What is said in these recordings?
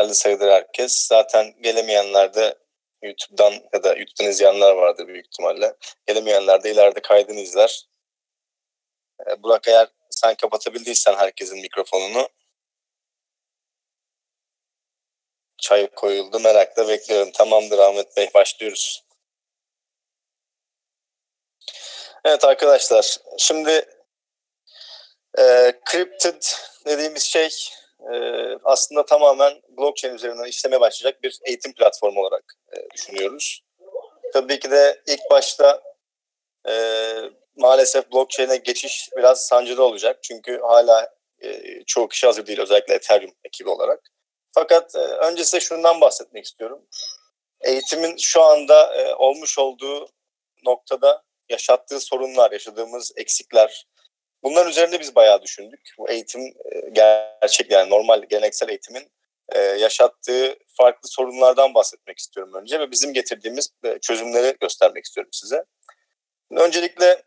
geldi sayılır herkes. Zaten gelemeyenler de YouTube'dan ya da YouTube'dan izleyenler vardır büyük ihtimalle. Gelemeyenler de ileride kaydını izler. Ee, Burak eğer sen kapatabildiysen herkesin mikrofonunu çay koyuldu. Merakla bekliyorum. Tamamdır Ahmet Bey başlıyoruz. Evet arkadaşlar şimdi e, Crypted dediğimiz şey e, aslında tamamen blockchain üzerinden işlemeye başlayacak bir eğitim platformu olarak e, düşünüyoruz. Tabii ki de ilk başta e, maalesef blockchain'e geçiş biraz sancılı olacak. Çünkü hala e, çoğu kişi hazır değil özellikle Ethereum ekibi olarak. Fakat e, önce size şundan bahsetmek istiyorum. Eğitimin şu anda e, olmuş olduğu noktada yaşattığı sorunlar, yaşadığımız eksikler, bunların üzerinde biz bayağı düşündük. Bu eğitim e, gerçek yani normal geleneksel eğitimin e, yaşattığı farklı sorunlardan bahsetmek istiyorum önce ve bizim getirdiğimiz e, çözümleri göstermek istiyorum size. Öncelikle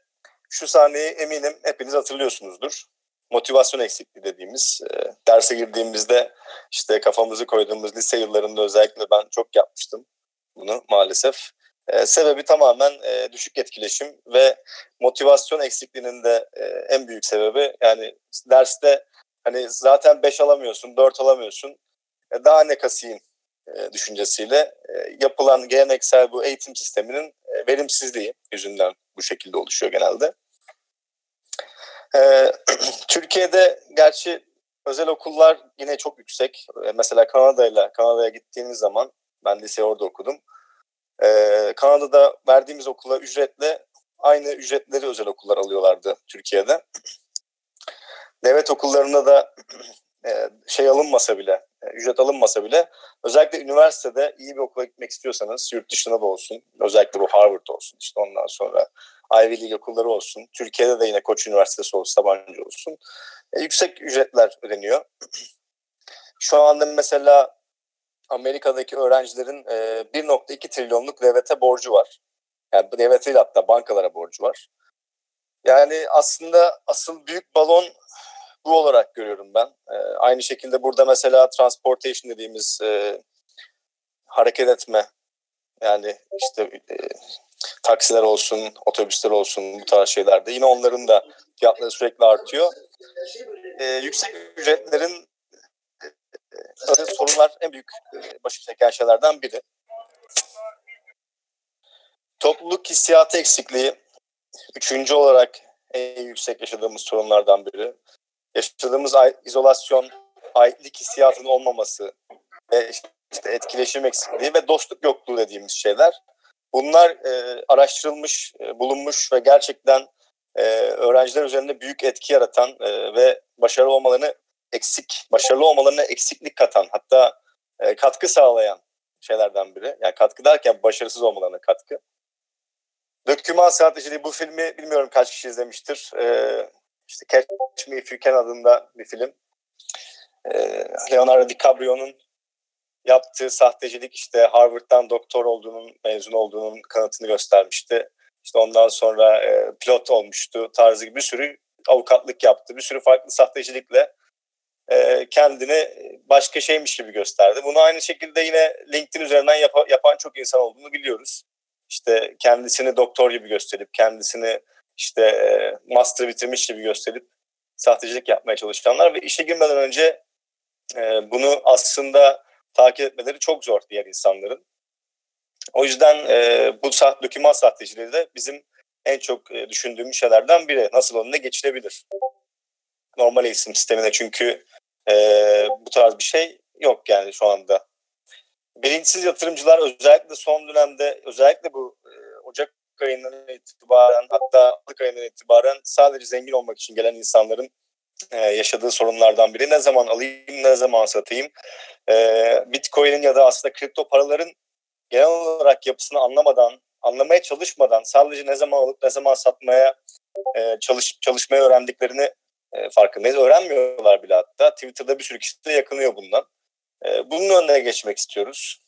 şu sahneyi eminim hepiniz hatırlıyorsunuzdur. Motivasyon eksikliği dediğimiz derse girdiğimizde işte kafamızı koyduğumuz lise yıllarında özellikle ben çok yapmıştım bunu maalesef. E, sebebi tamamen e, düşük etkileşim ve motivasyon eksikliğinin de e, en büyük sebebi yani derste hani zaten 5 alamıyorsun, 4 alamıyorsun. E, daha ne kasayım e, düşüncesiyle e, yapılan geleneksel bu eğitim sisteminin e, verimsizliği yüzünden bu şekilde oluşuyor genelde. E, Türkiye'de gerçi özel okullar yine çok yüksek. E, mesela Kanada'yla Kanada'ya gittiğimiz zaman ben lise orada okudum. E, Kanada'da verdiğimiz okula ücretle aynı ücretleri özel okullar alıyorlardı Türkiye'de. Devlet okullarında da e, şey alınmasa bile, e, ücret alınmasa bile özellikle üniversitede iyi bir okula gitmek istiyorsanız yurt dışına da olsun, özellikle bu Harvard olsun işte ondan sonra Ivy League okulları olsun, Türkiye'de de yine Koç Üniversitesi olsun, Sabancı olsun. E, yüksek ücretler ödeniyor. Şu anda mesela Amerika'daki öğrencilerin e, 1.2 trilyonluk devlete borcu var. Yani devlete değil hatta bankalara borcu var. Yani aslında asıl büyük balon bu olarak görüyorum ben. E, aynı şekilde burada mesela transportation dediğimiz e, hareket etme yani işte e, taksiler olsun, otobüsler olsun bu tarz şeylerde yine onların da fiyatları sürekli artıyor. E, yüksek ücretlerin e, sorunlar en büyük başı çeken şeylerden biri. Topluluk hissiyatı eksikliği üçüncü olarak en yüksek yaşadığımız sorunlardan biri yaşadığımız izolasyon, aitlik hissiyatının olmaması ve işte etkileşim eksikliği ve dostluk yokluğu dediğimiz şeyler. Bunlar e, araştırılmış, e, bulunmuş ve gerçekten e, öğrenciler üzerinde büyük etki yaratan e, ve başarılı olmalarını eksik, başarılı olmalarına eksiklik katan hatta e, katkı sağlayan şeylerden biri. Yani katkı derken başarısız olmalarına katkı. Döküman stratejiliği bu filmi bilmiyorum kaç kişi izlemiştir. Ee, işte Catch Me If You Can adında bir film. Ee, Leonardo DiCaprio'nun yaptığı sahtecilik işte Harvard'dan doktor olduğunun, mezun olduğunun kanıtını göstermişti. İşte ondan sonra e, pilot olmuştu tarzı gibi bir sürü avukatlık yaptı. Bir sürü farklı sahtecilikle e, kendini başka şeymiş gibi gösterdi. Bunu aynı şekilde yine LinkedIn üzerinden yap- yapan çok insan olduğunu biliyoruz. İşte kendisini doktor gibi gösterip, kendisini işte e, master bitirmiş gibi gösterip sahtecilik yapmaya çalışanlar ve işe girmeden önce e, bunu aslında takip etmeleri çok zor diğer insanların. O yüzden bu saat doküman sahteciliği de bizim en çok düşündüğümüz şeylerden biri. Nasıl önüne geçilebilir? Normal eğitim sistemine çünkü e, bu tarz bir şey yok yani şu anda. Bilinçsiz yatırımcılar özellikle son dönemde özellikle bu e, Ocak ayından itibaren hatta Aralık ayından itibaren sadece zengin olmak için gelen insanların e, yaşadığı sorunlardan biri. Ne zaman alayım, ne zaman satayım? E, Bitcoin'in ya da aslında kripto paraların genel olarak yapısını anlamadan, anlamaya çalışmadan sadece ne zaman alıp ne zaman satmaya e, çalış, çalışmayı öğrendiklerini e, farkındayız. Öğrenmiyorlar bile hatta. Twitter'da bir sürü kişi de yakınıyor bundan. E, bunun önüne geçmek istiyoruz.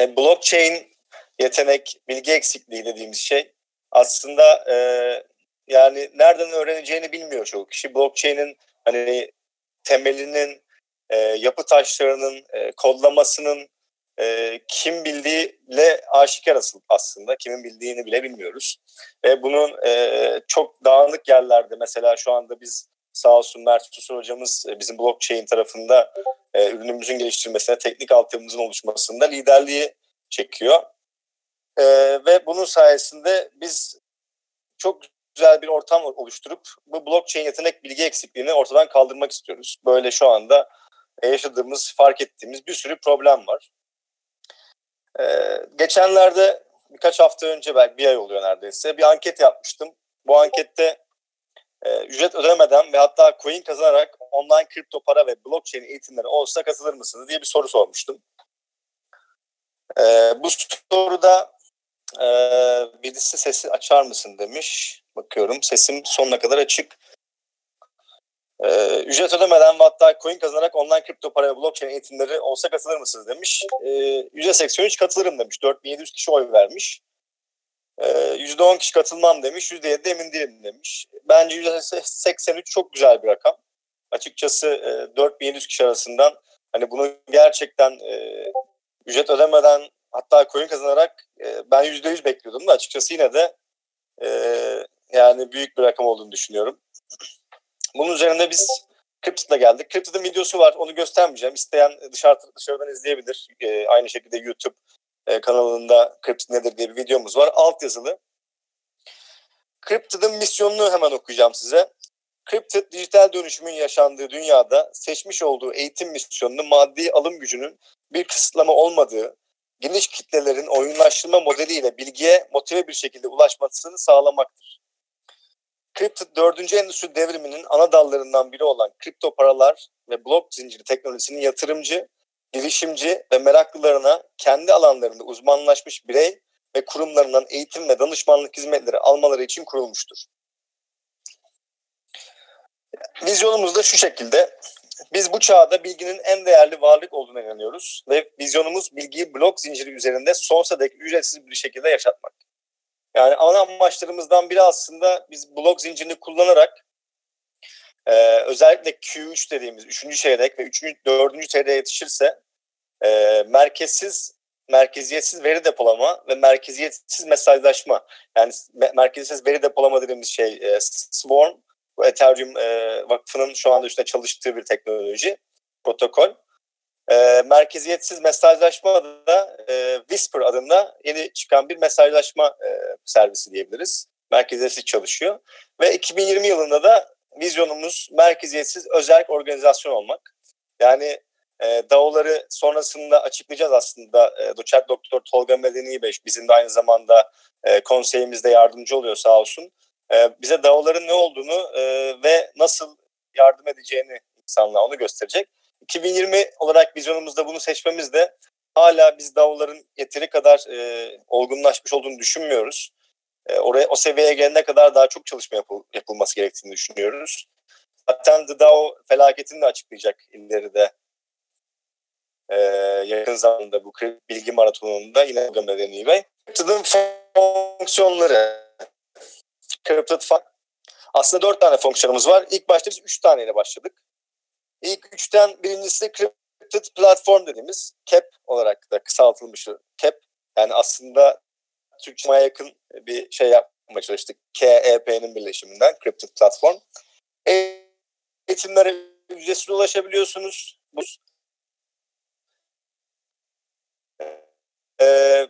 E, blockchain yetenek, bilgi eksikliği dediğimiz şey aslında e, yani nereden öğreneceğini bilmiyor çoğu kişi. Blockchain'in hani temelinin e, yapı taşlarının e, kodlamasının e, kim bildiğiyle aşikar aslında. Kimin bildiğini bile bilmiyoruz. Ve bunun e, çok dağınık yerlerde mesela şu anda biz sağ olsun Mert Susur hocamız e, bizim blockchain tarafında e, ürünümüzün geliştirilmesine, teknik altyapımızın oluşmasında liderliği çekiyor. E, ve bunun sayesinde biz çok güzel bir ortam oluşturup bu blockchain yetenek bilgi eksikliğini ortadan kaldırmak istiyoruz. Böyle şu anda yaşadığımız, fark ettiğimiz bir sürü problem var. Ee, geçenlerde birkaç hafta önce belki bir ay oluyor neredeyse bir anket yapmıştım. Bu ankette e, ücret ödemeden ve hatta coin kazanarak online kripto para ve blockchain eğitimleri olsa katılır mısınız diye bir soru sormuştum. Ee, bu soruda e, birisi sesi açar mısın demiş. Bakıyorum sesim sonuna kadar açık. Ee, ücret ödemeden ve hatta coin kazanarak online kripto para ve blockchain eğitimleri olsa katılır mısınız demiş. Ee, %83 katılırım demiş. 4700 kişi oy vermiş. Ee, %10 kişi katılmam demiş. %7 de emin değilim demiş. Bence %83 çok güzel bir rakam. Açıkçası e, 4700 kişi arasından hani bunu gerçekten e, ücret ödemeden hatta coin kazanarak e, ben %100 bekliyordum da açıkçası yine de e, yani büyük bir rakam olduğunu düşünüyorum. Bunun üzerine biz Cryptid'le geldik. Cryptid'in videosu var. Onu göstermeyeceğim. İsteyen dışarı, dışarıdan izleyebilir. E, aynı şekilde YouTube e, kanalında Cryptid nedir diye bir videomuz var. Alt yazılı. Cryptid'in misyonunu hemen okuyacağım size. Cryptid dijital dönüşümün yaşandığı dünyada seçmiş olduğu eğitim misyonunu maddi alım gücünün bir kısıtlama olmadığı, geniş kitlelerin oyunlaştırma modeliyle bilgiye motive bir şekilde ulaşmasını sağlamaktır. Kripto 4. Endüstri Devriminin ana dallarından biri olan kripto paralar ve blok zinciri teknolojisinin yatırımcı, girişimci ve meraklılarına kendi alanlarında uzmanlaşmış birey ve kurumlarından eğitim ve danışmanlık hizmetleri almaları için kurulmuştur. Vizyonumuz da şu şekilde. Biz bu çağda bilginin en değerli varlık olduğuna inanıyoruz ve vizyonumuz bilgiyi blok zinciri üzerinde sonsuza dek ücretsiz bir şekilde yaşatmak. Yani ana amaçlarımızdan biri aslında biz blok zincirini kullanarak e, özellikle Q3 dediğimiz 3. çeyrek ve 3. 4. çeyreğe yetişirse e, merkezsiz merkeziyetsiz veri depolama ve merkeziyetsiz mesajlaşma yani merkeziyetsiz veri depolama dediğimiz şey e, Swarm bu Ethereum e, vakfının şu anda üstünde çalıştığı bir teknoloji protokol e, merkeziyetsiz mesajlaşma da e, Whisper adında yeni çıkan bir mesajlaşma e, servisi diyebiliriz. Merkeziyetsiz çalışıyor. Ve 2020 yılında da vizyonumuz merkeziyetsiz özel organizasyon olmak. Yani e, DAO'ları sonrasında açıklayacağız aslında. E, Doçent Doktor Tolga Medeni Bey bizim de aynı zamanda e, konseyimizde yardımcı oluyor sağ olsun. E, bize DAO'ların ne olduğunu e, ve nasıl yardım edeceğini insanlığa onu gösterecek. 2020 olarak vizyonumuzda bunu seçmemiz de hala biz DAO'ların yeteri kadar e, olgunlaşmış olduğunu düşünmüyoruz. E, oraya o seviyeye gelene kadar daha çok çalışma yapıl, yapılması gerektiğini düşünüyoruz. Zaten The DAO felaketini de açıklayacak ileride. E, yakın zamanda bu bilgi maratonunda yine Gamedeni Bey. Cryptid'in fonksiyonları. Cryptid aslında dört tane fonksiyonumuz var. İlk başta biz üç taneyle başladık. İlk üçten birincisi Cryptid Platform dediğimiz CAP olarak da kısaltılmışı CAP. Yani aslında Türkçe'ye yakın bir şey yapmaya çalıştık. KEP'nin birleşiminden Cryptid Platform. Eğitimlere ücretsiz ulaşabiliyorsunuz. Ee,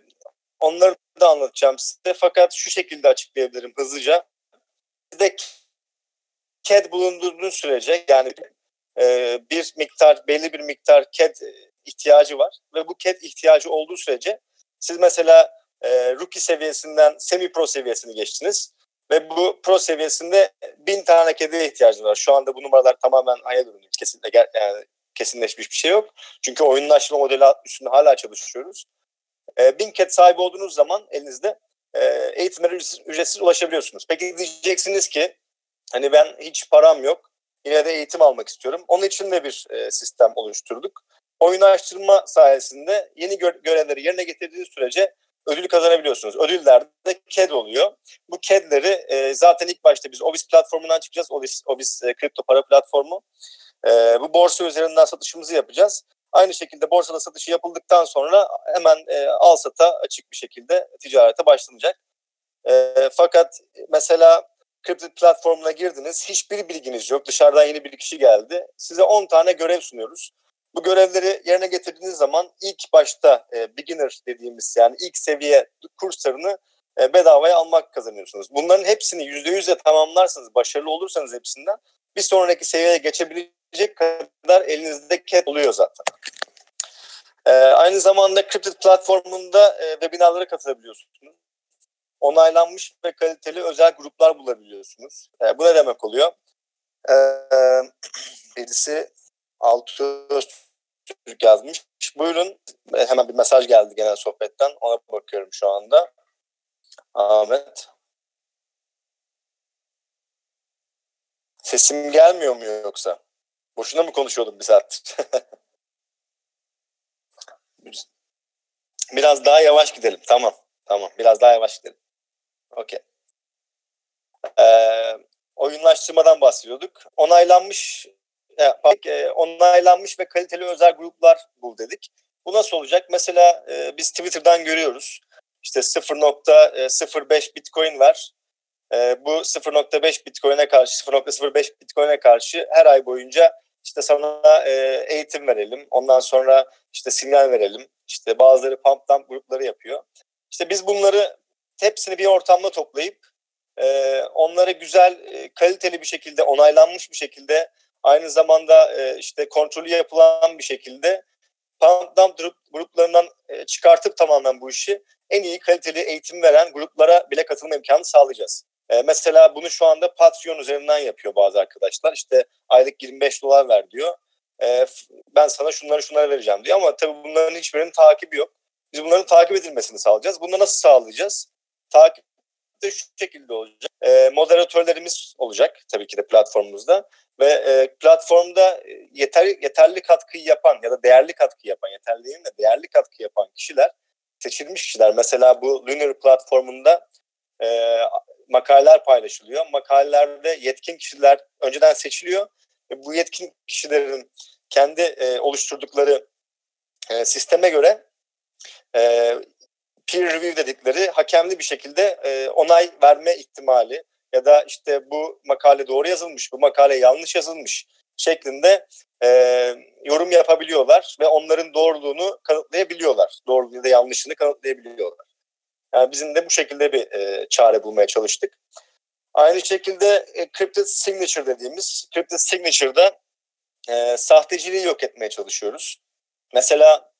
onları da anlatacağım size. Fakat şu şekilde açıklayabilirim hızlıca. Sizde CAD bulunduğunuz sürece yani e, bir miktar belli bir miktar CAD ihtiyacı var ve bu CAD ihtiyacı olduğu sürece siz mesela e, rookie seviyesinden semi pro seviyesini geçtiniz ve bu pro seviyesinde bin tane CAD'e ihtiyacınız var. Şu anda bu numaralar tamamen hayal ürünü. Kesinlikle yani kesinleşmiş bir şey yok. Çünkü oyunlaşma modeli üstünde hala çalışıyoruz. E, bin CAD sahibi olduğunuz zaman elinizde e, eğitimlere ücretsiz, ücretsiz ulaşabiliyorsunuz. Peki diyeceksiniz ki hani ben hiç param yok yine de eğitim almak istiyorum. Onun için de bir e, sistem oluşturduk. Oyunlaştırma sayesinde yeni gö- görevleri yerine getirdiğiniz sürece ödül kazanabiliyorsunuz. Ödüller de CAD oluyor. Bu CAD'leri e, zaten ilk başta biz Obis platformundan çıkacağız. Obis, Obis e, kripto para platformu. E, bu borsa üzerinden satışımızı yapacağız. Aynı şekilde borsada satışı yapıldıktan sonra hemen e, al sata açık bir şekilde ticarete başlanacak. E, fakat mesela kripto platformuna girdiniz. Hiçbir bilginiz yok. Dışarıdan yeni bir kişi geldi. Size 10 tane görev sunuyoruz. Bu görevleri yerine getirdiğiniz zaman ilk başta e, beginner dediğimiz yani ilk seviye kurslarını e, bedavaya almak kazanıyorsunuz. Bunların hepsini %100'e tamamlarsanız, başarılı olursanız hepsinden bir sonraki seviyeye geçebilecek kadar elinizde cat oluyor zaten. E, aynı zamanda Cryptid platformunda e, webinarlara katılabiliyorsunuz. Onaylanmış ve kaliteli özel gruplar bulabiliyorsunuz. E, bu ne demek oluyor? E, birisi Altı Öztürk yazmış. Buyurun. E, hemen bir mesaj geldi genel sohbetten. Ona bakıyorum şu anda. Ahmet. Sesim gelmiyor mu yoksa? Boşuna mı konuşuyordum bir saattir? Biraz daha yavaş gidelim. Tamam. Tamam. Biraz daha yavaş gidelim. Okey. Ee, oyunlaştırmadan bahsediyorduk. Onaylanmış e, onaylanmış ve kaliteli özel gruplar bul dedik. Bu nasıl olacak? Mesela e, biz Twitter'dan görüyoruz. İşte 0.05 Bitcoin var. E, bu 0.5 Bitcoin'e karşı 0.05 Bitcoin'e karşı her ay boyunca işte sana e, eğitim verelim. Ondan sonra işte sinyal verelim. İşte bazıları pump dump grupları yapıyor. İşte biz bunları hepsini bir ortamda toplayıp e, onları güzel, e, kaliteli bir şekilde, onaylanmış bir şekilde aynı zamanda e, işte kontrolü yapılan bir şekilde pump dump gruplarından e, çıkartıp tamamen bu işi en iyi kaliteli eğitim veren gruplara bile katılma imkanı sağlayacağız. E, mesela bunu şu anda Patreon üzerinden yapıyor bazı arkadaşlar. İşte aylık 25 dolar ver diyor. E, ben sana şunları şunları vereceğim diyor ama tabii bunların hiçbirinin takibi yok. Biz bunların takip edilmesini sağlayacağız. Bunu nasıl sağlayacağız? Takip de şu şekilde olacak. E, moderatörlerimiz olacak tabii ki de platformumuzda ve e, platformda yeter, yeterli katkıyı yapan ya da değerli katkı yapan, yeterli değil de değerli katkı yapan kişiler seçilmiş kişiler. Mesela bu Lunar platformunda e, makaleler paylaşılıyor. Makalelerde yetkin kişiler önceden seçiliyor bu yetkin kişilerin kendi e, oluşturdukları e, sisteme göre e, peer review dedikleri hakemli bir şekilde e, onay verme ihtimali ya da işte bu makale doğru yazılmış, bu makale yanlış yazılmış şeklinde e, yorum yapabiliyorlar ve onların doğruluğunu kanıtlayabiliyorlar. Doğruluğunu da yanlışını kanıtlayabiliyorlar. Yani bizim de bu şekilde bir e, çare bulmaya çalıştık. Aynı şekilde e, Cryptid Signature dediğimiz, Cryptid Signature'da e, sahteciliği yok etmeye çalışıyoruz. Mesela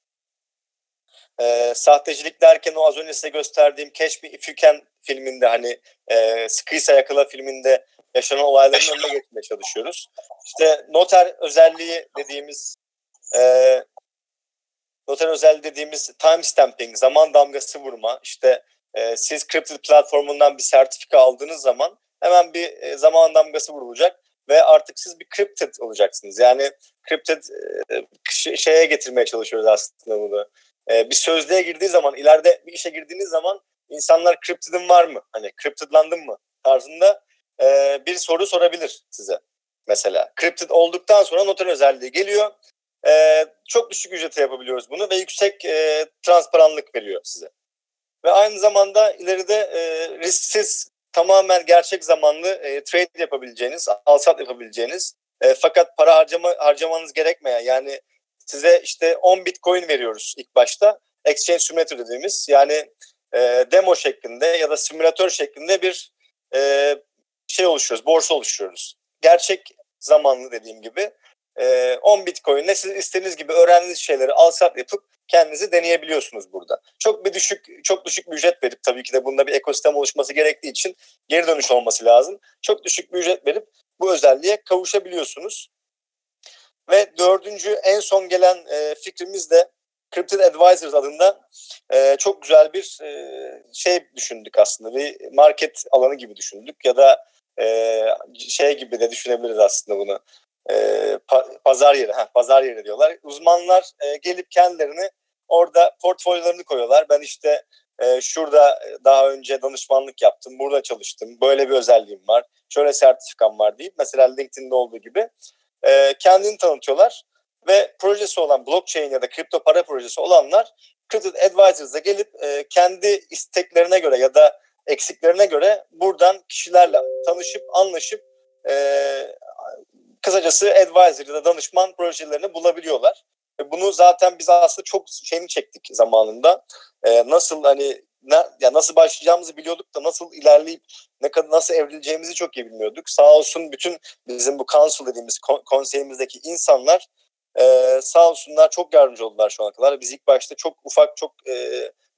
e, sahtecilik derken o az önce size gösterdiğim Catch Me If You Can filminde hani e, Sıkıysa Yakala filminde yaşanan olayların önüne geçmeye çalışıyoruz. İşte noter özelliği dediğimiz e, noter özelliği dediğimiz time stamping, zaman damgası vurma. İşte e, siz Cryptid platformundan bir sertifika aldığınız zaman hemen bir e, zaman damgası vurulacak ve artık siz bir cryptid olacaksınız. Yani cryptid e, şeye getirmeye çalışıyoruz aslında bunu. E, bir sözlüğe girdiği zaman, ileride bir işe girdiğiniz zaman insanlar cryptid'in var mı? Hani cryptidlandın mı? Tarzında e, bir soru sorabilir size mesela. Cryptid olduktan sonra noter özelliği geliyor. E, çok düşük ücrete yapabiliyoruz bunu ve yüksek e, transparanlık veriyor size. Ve aynı zamanda ileride e, risksiz tamamen gerçek zamanlı e, trade yapabileceğiniz, alsat yapabileceğiniz e, fakat para harcama harcamanız gerekmeyen yani size işte 10 bitcoin veriyoruz ilk başta. Exchange Simulator dediğimiz yani e, demo şeklinde ya da simülatör şeklinde bir e, şey oluşturuyoruz, borsa oluşturuyoruz. Gerçek zamanlı dediğim gibi e, 10 bitcoin'le siz istediğiniz gibi öğrendiğiniz şeyleri al sat yapıp kendinizi deneyebiliyorsunuz burada. Çok bir düşük çok düşük bir ücret verip tabii ki de bunda bir ekosistem oluşması gerektiği için geri dönüş olması lazım. Çok düşük bir ücret verip bu özelliğe kavuşabiliyorsunuz. Ve dördüncü en son gelen e, fikrimiz de Cryptid Advisors adında e, çok güzel bir e, şey düşündük aslında. Bir market alanı gibi düşündük ya da e, şey gibi de düşünebiliriz aslında bunu. E, pa, pazar yeri, ha, pazar yeri diyorlar. Uzmanlar e, gelip kendilerini orada portfolyolarını koyuyorlar. Ben işte e, şurada daha önce danışmanlık yaptım, burada çalıştım, böyle bir özelliğim var, şöyle sertifikam var deyip mesela LinkedIn'de olduğu gibi e, kendini tanıtıyorlar ve projesi olan blockchain ya da kripto para projesi olanlar Credit Advisors'a gelip e, kendi isteklerine göre ya da eksiklerine göre buradan kişilerle tanışıp anlaşıp e, kısacası advisor ya da danışman projelerini bulabiliyorlar. E, bunu zaten biz aslında çok şeyini çektik zamanında. E, nasıl hani ne, ya nasıl başlayacağımızı biliyorduk da nasıl ilerleyip ne kadar nasıl evrileceğimizi çok iyi bilmiyorduk. Sağ olsun bütün bizim bu council dediğimiz konseyimizdeki insanlar e, sağ olsunlar çok yardımcı oldular şu ana kadar. Biz ilk başta çok ufak çok e,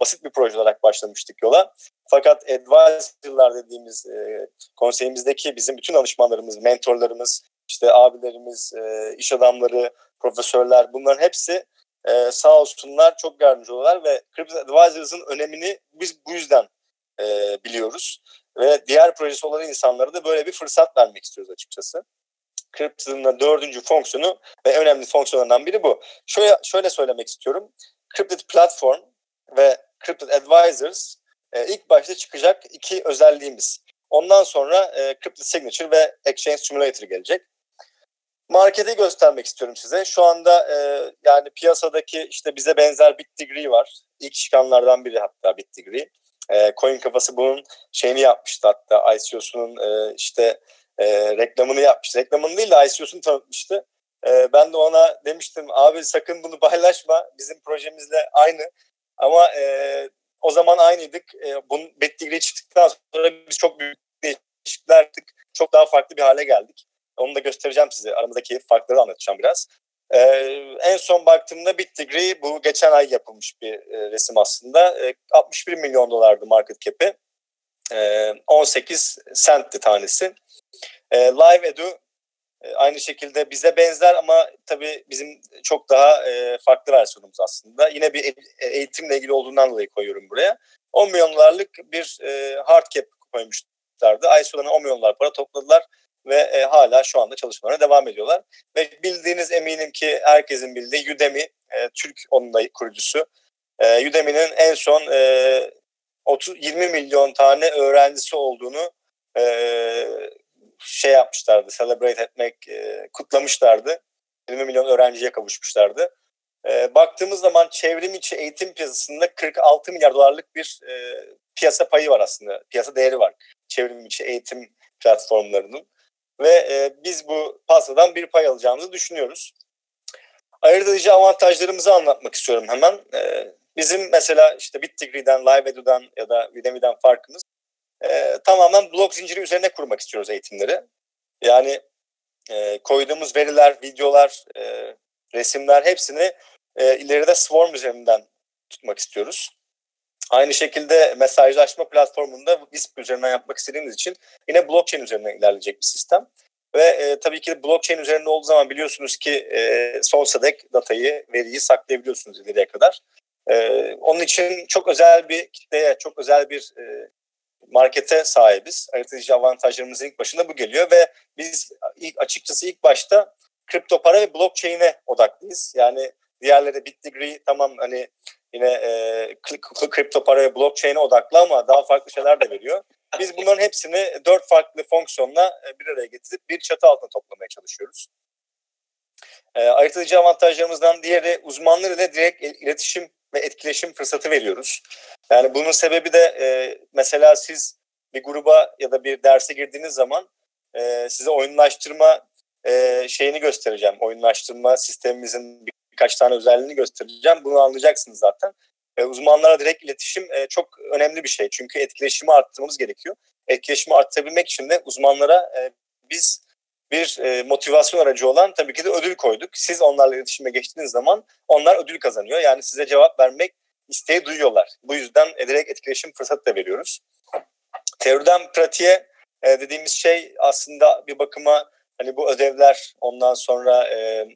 basit bir proje olarak başlamıştık yola. Fakat advisor'lar dediğimiz e, konseyimizdeki bizim bütün danışmanlarımız, mentorlarımız, işte abilerimiz, e, iş adamları, profesörler bunların hepsi e, sağ olsunlar çok yardımcı oluyorlar ve Crypto Advisors'ın önemini biz bu yüzden e, biliyoruz. Ve diğer projesi olan insanlara da böyle bir fırsat vermek istiyoruz açıkçası. Crypto'nun dördüncü fonksiyonu ve önemli fonksiyonlarından biri bu. Şöyle, şöyle söylemek istiyorum. Cryptid Platform ve Cryptid Advisors e, ilk başta çıkacak iki özelliğimiz. Ondan sonra e, Cryptid Signature ve Exchange Simulator gelecek. Marketi göstermek istiyorum size. Şu anda e, yani piyasadaki işte bize benzer BitDegree var. İlk çıkanlardan biri hatta BitDegree. E, Coin kafası bunun şeyini yapmıştı hatta ICO'sunun e, işte e, reklamını yapmıştı. Reklamını değil de ICO'sunu tanıtmıştı. E, ben de ona demiştim abi sakın bunu paylaşma. Bizim projemizle aynı. Ama e, o zaman aynıydık. E, bunun BitDegree çıktıktan sonra biz çok büyük değişiklikler. Çok daha farklı bir hale geldik. Onu da göstereceğim size. Aramızdaki farkları anlatacağım biraz. Ee, en son baktığımda BitDegree bu geçen ay yapılmış bir e, resim aslında. E, 61 milyon dolardı market cap'i. E, 18 centti tanesi. E, Live Edu e, aynı şekilde bize benzer ama tabii bizim çok daha e, farklı versiyonumuz aslında. Yine bir eğitimle ilgili olduğundan dolayı koyuyorum buraya. 10 milyon dolarlık bir e, hard cap koymuşlardı. Ay sonuna 10 milyon para topladılar ve e, hala şu anda çalışmalarına devam ediyorlar. Ve bildiğiniz eminim ki herkesin bildiği Udemy, e, Türk onun da kurucusu. E, Udemy'nin en son e, 30 20 milyon tane öğrencisi olduğunu e, şey yapmışlardı, celebrate etmek, e, kutlamışlardı. 20 milyon öğrenciye kavuşmuşlardı. E, baktığımız zaman çevrim içi eğitim piyasasında 46 milyar dolarlık bir e, piyasa payı var aslında. Piyasa değeri var çevrim içi eğitim platformlarının. Ve e, biz bu pastadan bir pay alacağımızı düşünüyoruz. Ayırt edici avantajlarımızı anlatmak istiyorum hemen. E, bizim mesela işte BitDegree'den, LiveEdu'dan ya da Udemy'den farkımız e, tamamen blok zinciri üzerine kurmak istiyoruz eğitimleri. Yani e, koyduğumuz veriler, videolar, e, resimler hepsini e, ileride Swarm üzerinden tutmak istiyoruz. Aynı şekilde mesajlaşma platformunda Wisp üzerinden yapmak istediğimiz için yine blockchain üzerinden ilerleyecek bir sistem. Ve e, tabii ki blockchain üzerinde olduğu zaman biliyorsunuz ki e, sonsuza dek datayı, veriyi saklayabiliyorsunuz ileriye kadar. E, onun için çok özel bir kitleye, çok özel bir e, markete sahibiz. Ayırtıcı avantajlarımızın ilk başında bu geliyor ve biz ilk açıkçası ilk başta kripto para ve blockchain'e odaklıyız. Yani diğerleri BitDegree tamam hani yine e, kripto para ve blockchain'e odaklı ama daha farklı şeyler de veriyor. Biz bunların hepsini dört farklı fonksiyonla e, bir araya getirip bir çatı altında toplamaya çalışıyoruz. E, ayırt avantajlarımızdan diğeri uzmanlar ile direkt iletişim ve etkileşim fırsatı veriyoruz. Yani bunun sebebi de e, mesela siz bir gruba ya da bir derse girdiğiniz zaman e, size oyunlaştırma e, şeyini göstereceğim. Oyunlaştırma sistemimizin birkaç tane özelliğini göstereceğim. Bunu anlayacaksınız zaten. E, uzmanlara direkt iletişim e, çok önemli bir şey. Çünkü etkileşimi arttırmamız gerekiyor. Etkileşimi arttırabilmek için de uzmanlara e, biz bir e, motivasyon aracı olan tabii ki de ödül koyduk. Siz onlarla iletişime geçtiğiniz zaman onlar ödül kazanıyor. Yani size cevap vermek isteği duyuyorlar. Bu yüzden e, direkt etkileşim fırsatı da veriyoruz. Teoriden pratiğe e, dediğimiz şey aslında bir bakıma hani bu ödevler ondan sonra e,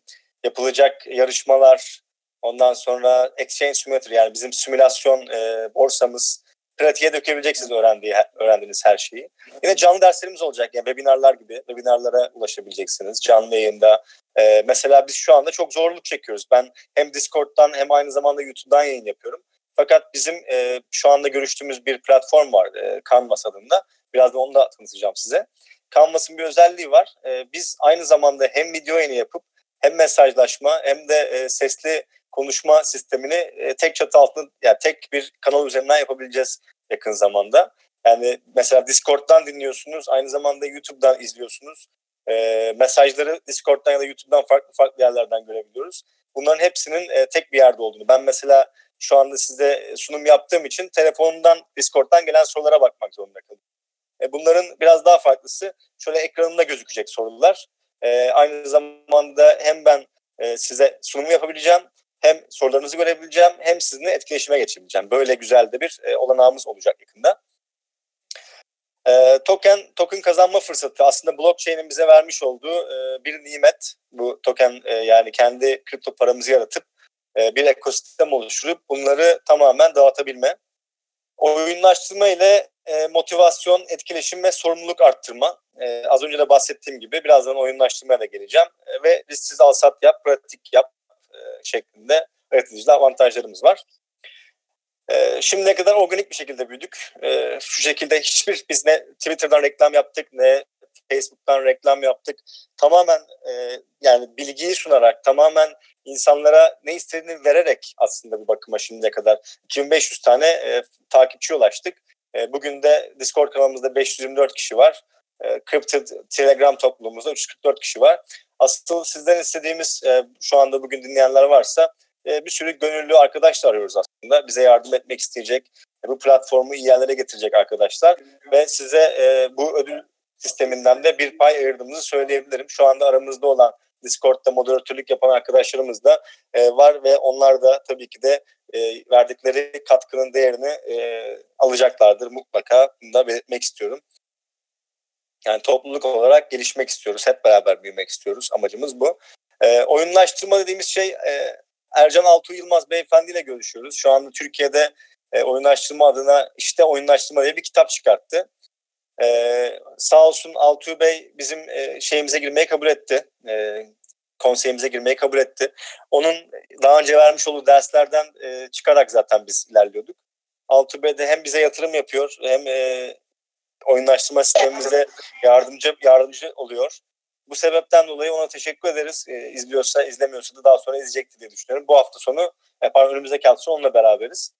yapılacak yarışmalar ondan sonra exchange simulator yani bizim simülasyon e, borsamız pratiğe dökebileceksiniz öğrendiği, öğrendiğiniz her şeyi. Yine canlı derslerimiz olacak. Yani webinarlar gibi webinarlara ulaşabileceksiniz. Canlı yayında. Ee, mesela biz şu anda çok zorluk çekiyoruz. Ben hem Discord'dan hem aynı zamanda YouTube'dan yayın yapıyorum. Fakat bizim e, şu anda görüştüğümüz bir platform var. E, Canvas adında. Biraz da onu da tanıtacağım size. Canvas'ın bir özelliği var. E, biz aynı zamanda hem video yayını yapıp hem mesajlaşma hem de e, sesli konuşma sistemini e, tek çatı altında yani tek bir kanal üzerinden yapabileceğiz yakın zamanda. Yani mesela Discord'dan dinliyorsunuz, aynı zamanda YouTube'dan izliyorsunuz. E, mesajları Discord'dan ya da YouTube'dan farklı farklı yerlerden görebiliyoruz. Bunların hepsinin e, tek bir yerde olduğunu. Ben mesela şu anda size sunum yaptığım için telefonumdan, Discord'dan gelen sorulara bakmak zorunda kalıyorum. E, bunların biraz daha farklısı şöyle ekranımda gözükecek sorular. E, aynı zamanda hem ben e, size sunum yapabileceğim hem sorularınızı görebileceğim hem sizinle etkileşime geçebileceğim. Böyle güzel de bir e, olanağımız olacak yakında. E, token token kazanma fırsatı aslında blockchain'in bize vermiş olduğu e, bir nimet. Bu token yani kendi kripto paramızı yaratıp bir ekosistem oluşturup bunları tamamen dağıtabilme. Oyunlaştırma ile e, motivasyon, etkileşim ve sorumluluk arttırma. E, az önce de bahsettiğim gibi birazdan oyunlaştırmaya da geleceğim. E, ve risksiz al sat yap, pratik yap e, şeklinde öğreticide avantajlarımız var. E, şimdiye kadar organik bir şekilde büyüdük. E, şu şekilde hiçbir biz ne Twitter'dan reklam yaptık ne Facebook'tan reklam yaptık. Tamamen e, yani bilgiyi sunarak, tamamen insanlara ne istediğini vererek aslında bir bakıma şimdiye kadar 2500 tane e, takipçi ulaştık. E, bugün de Discord kanalımızda 524 kişi var. E, Telegram topluluğumuzda 344 kişi var. Asıl sizden istediğimiz e, şu anda bugün dinleyenler varsa e, bir sürü gönüllü arkadaşlar arıyoruz aslında. Bize yardım etmek isteyecek, bu platformu iyi yerlere getirecek arkadaşlar. Ve size bu ödül sisteminden de bir pay ayırdığımızı söyleyebilirim. Şu anda aramızda olan Discord'da moderatörlük yapan arkadaşlarımız da var ve onlar da tabii ki de e, verdikleri katkının değerini e, alacaklardır mutlaka. Bunu da belirtmek istiyorum. Yani topluluk olarak gelişmek istiyoruz. Hep beraber büyümek istiyoruz. Amacımız bu. E, oyunlaştırma dediğimiz şey e, Ercan Altuğ Yılmaz beyefendiyle görüşüyoruz. Şu anda Türkiye'de e, oyunlaştırma adına işte oyunlaştırma diye bir kitap çıkarttı. Ee, sağ olsun Altuğ Bey bizim e, şeyimize girmeyi kabul etti. E, konseyimize girmeyi kabul etti. Onun daha önce vermiş olduğu derslerden e, çıkarak zaten biz ilerliyorduk. Altuğ Bey de hem bize yatırım yapıyor hem e, oyunlaştırma sistemimize yardımcı yardımcı oluyor. Bu sebepten dolayı ona teşekkür ederiz. E, izliyorsa, izlemiyorsa da daha sonra izleyecektir diye düşünüyorum. Bu hafta sonu, e, pardon önümüzdeki hafta sonu onunla beraberiz.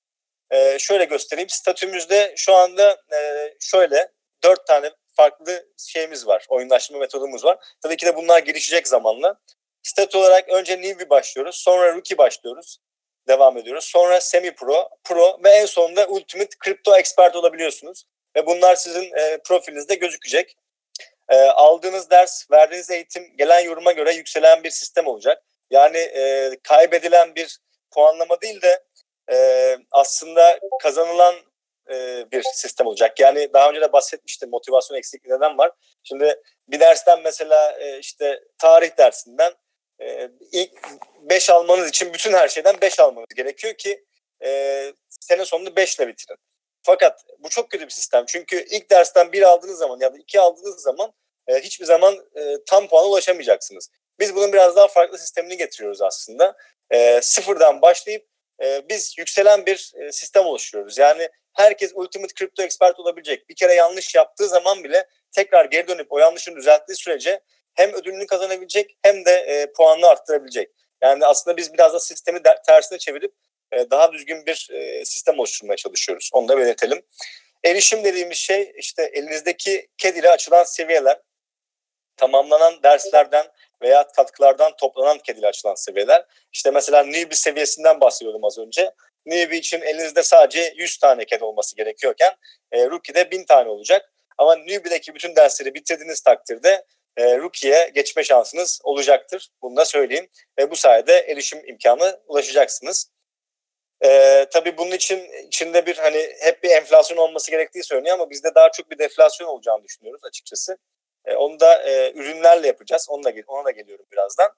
E, şöyle göstereyim. Statümüzde şu anda e, şöyle dört tane farklı şeyimiz var. Oyunlaşma metodumuz var. Tabii ki de bunlar gelişecek zamanla. Stat olarak önce Newbie başlıyoruz. Sonra Rookie başlıyoruz. Devam ediyoruz. Sonra Semi Pro, Pro ve en sonunda Ultimate Crypto Expert olabiliyorsunuz. Ve bunlar sizin e, profilinizde gözükecek. E, aldığınız ders, verdiğiniz eğitim gelen yoruma göre yükselen bir sistem olacak. Yani e, kaybedilen bir puanlama değil de e, aslında kazanılan e, bir sistem olacak. Yani daha önce de bahsetmiştim motivasyon eksikliği neden var. Şimdi bir dersten mesela e, işte tarih dersinden e, ilk 5 almanız için bütün her şeyden 5 almanız gerekiyor ki e, sene sonunda 5 ile bitirin. Fakat bu çok kötü bir sistem. Çünkü ilk dersten bir aldığınız zaman ya da iki aldığınız zaman e, hiçbir zaman e, tam puana ulaşamayacaksınız. Biz bunun biraz daha farklı sistemini getiriyoruz aslında. E, sıfırdan başlayıp e, biz yükselen bir e, sistem oluşturuyoruz. Yani herkes Ultimate Crypto Expert olabilecek. Bir kere yanlış yaptığı zaman bile tekrar geri dönüp o yanlışını düzelttiği sürece hem ödülünü kazanabilecek hem de e, puanını arttırabilecek. Yani aslında biz biraz da sistemi de, tersine çevirip e, daha düzgün bir e, sistem oluşturmaya çalışıyoruz. Onu da belirtelim. Erişim dediğimiz şey işte elinizdeki KED ile açılan seviyeler, tamamlanan derslerden veya katkılardan toplanan KED ile açılan seviyeler. İşte mesela newbie seviyesinden bahsediyordum az önce. Newbie için elinizde sadece 100 tane KED olması gerekiyorken e, Rookie'de 1000 tane olacak. Ama Newbie'deki bütün dersleri bitirdiğiniz takdirde e, Rookie'ye geçme şansınız olacaktır. Bunu da söyleyeyim. Ve bu sayede erişim imkanı ulaşacaksınız. Ee, tabii bunun için içinde bir hani hep bir enflasyon olması gerektiği söyleniyor ama bizde daha çok bir deflasyon olacağını düşünüyoruz açıkçası. Ee, onu da e, ürünlerle yapacağız. Onu da, ona da geliyorum birazdan.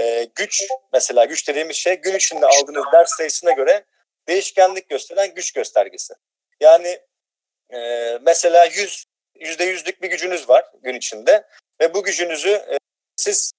Ee, güç mesela güç dediğimiz şey gün içinde aldığınız ders sayısına göre değişkenlik gösteren güç göstergesi. Yani e, mesela 100 yüzde yüzlük bir gücünüz var gün içinde ve bu gücünüzü e, siz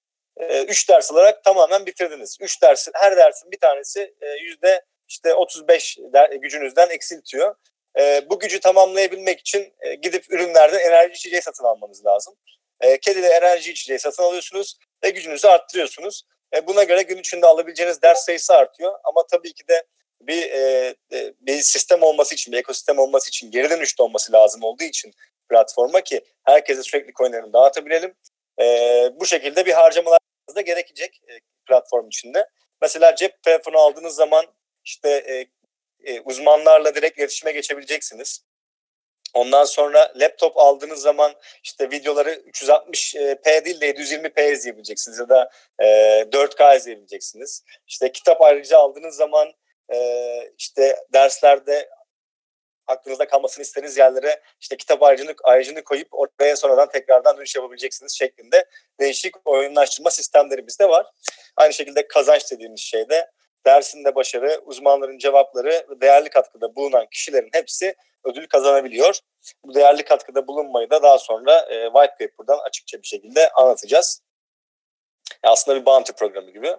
3 e, ders alarak tamamen bitirdiniz. 3 dersin her dersin bir tanesi e, yüzde işte 35 der, gücünüzden eksiltiyor. e, bu gücü tamamlayabilmek için e, gidip ürünlerden enerji içeceği satın almanız lazım. E, kedili enerji içeceği satın alıyorsunuz ve gücünüzü arttırıyorsunuz. E, buna göre gün içinde alabileceğiniz ders sayısı artıyor. Ama tabii ki de bir e, e, bir sistem olması için, bir ekosistem olması için geri dönüşte olması lazım olduğu için platforma ki herkese sürekli coinlerini dağıtabilelim. E, bu şekilde bir harcamalar da gerekecek e, platform içinde. Mesela cep telefonu aldığınız zaman işte e, e, uzmanlarla direkt iletişime geçebileceksiniz. Ondan sonra laptop aldığınız zaman işte videoları 360p değil de 720p izleyebileceksiniz ya da e, 4K izleyebileceksiniz. İşte kitap ayrıca aldığınız zaman e, işte derslerde aklınızda kalmasını istediğiniz yerlere işte kitap ayrıcını, ayrıcını koyup oraya sonradan tekrardan dönüş yapabileceksiniz şeklinde değişik oyunlaştırma sistemleri bizde var. Aynı şekilde kazanç dediğimiz şeyde dersinde başarı, uzmanların cevapları ve değerli katkıda bulunan kişilerin hepsi ödül kazanabiliyor. Bu değerli katkıda bulunmayı da daha sonra e, white paper'dan açıkça bir şekilde anlatacağız. Aslında bir bounty programı gibi.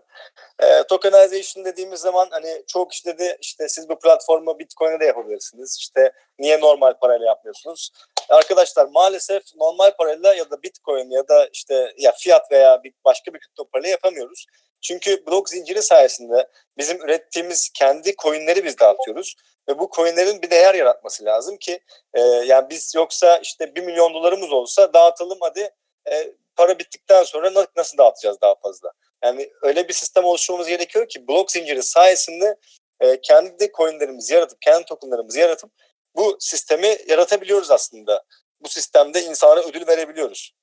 E, tokenization dediğimiz zaman hani çok kişi dedi işte siz bu platformu Bitcoin'e de yapabilirsiniz. İşte niye normal parayla yapmıyorsunuz? Arkadaşlar maalesef normal parayla ya da Bitcoin ya da işte ya fiyat veya bir başka bir kripto parayla yapamıyoruz. Çünkü blok zinciri sayesinde bizim ürettiğimiz kendi coinleri biz dağıtıyoruz. Ve bu coinlerin bir değer yaratması lazım ki e, yani biz yoksa işte bir milyon dolarımız olsa dağıtalım hadi e, para bittikten sonra nasıl dağıtacağız daha fazla? Yani öyle bir sistem oluşturmamız gerekiyor ki blok zinciri sayesinde e, kendi coinlerimizi yaratıp, kendi tokenlarımızı yaratıp bu sistemi yaratabiliyoruz aslında. Bu sistemde insana ödül verebiliyoruz.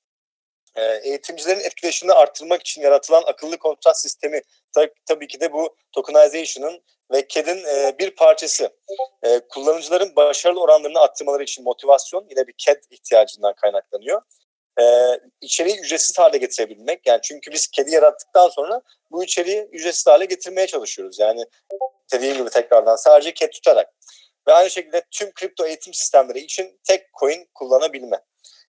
E, eğitimcilerin etkileşimini arttırmak için yaratılan akıllı kontrat sistemi tab- tabii ki de bu tokenization'ın ve CAD'in e, bir parçası. E, kullanıcıların başarılı oranlarını arttırmaları için motivasyon yine bir CAD ihtiyacından kaynaklanıyor e, içeriği ücretsiz hale getirebilmek. Yani çünkü biz kedi yarattıktan sonra bu içeriği ücretsiz hale getirmeye çalışıyoruz. Yani dediğim gibi tekrardan sadece kedi tutarak. Ve aynı şekilde tüm kripto eğitim sistemleri için tek coin kullanabilme.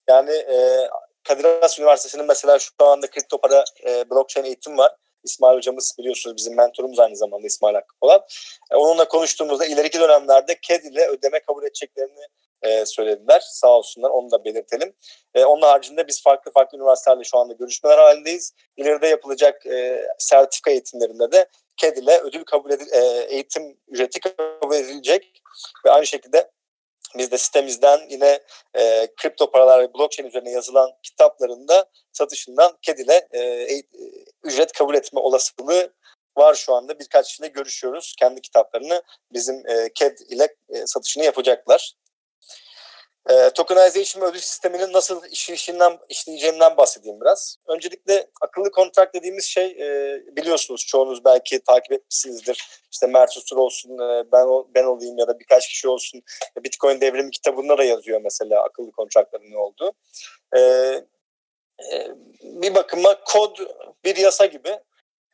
Yani e, Kadir Has Üniversitesi'nin mesela şu anda kripto para e, blockchain eğitim var. İsmail hocamız biliyorsunuz bizim mentorumuz aynı zamanda İsmail Hakkı Polat. E, onunla konuştuğumuzda ileriki dönemlerde KED ile ödeme kabul edeceklerini e, söylediler. Sağ olsunlar onu da belirtelim. E, onun haricinde biz farklı farklı üniversitelerle şu anda görüşmeler halindeyiz. İleride yapılacak e, sertifika eğitimlerinde de KED ile ödül kabul edil, e, eğitim ücreti kabul edilecek. Ve aynı şekilde biz de sitemizden yine e, kripto paralar ve blockchain üzerine yazılan kitaplarında satışından KED ile e, e, ücret kabul etme olasılığı var şu anda. Birkaç kişiyle görüşüyoruz. Kendi kitaplarını bizim e, KED ile e, satışını yapacaklar. E, tokenization ödül sisteminin nasıl işleyişinden, işleyeceğinden bahsedeyim biraz. Öncelikle akıllı kontrat dediğimiz şey e, biliyorsunuz çoğunuz belki takip etmişsinizdir. İşte Mert Ustur olsun, e, ben ben olayım ya da birkaç kişi olsun. Bitcoin devrimi kitabında da yazıyor mesela akıllı kontratların ne olduğu. E, e, bir bakıma kod bir yasa gibi.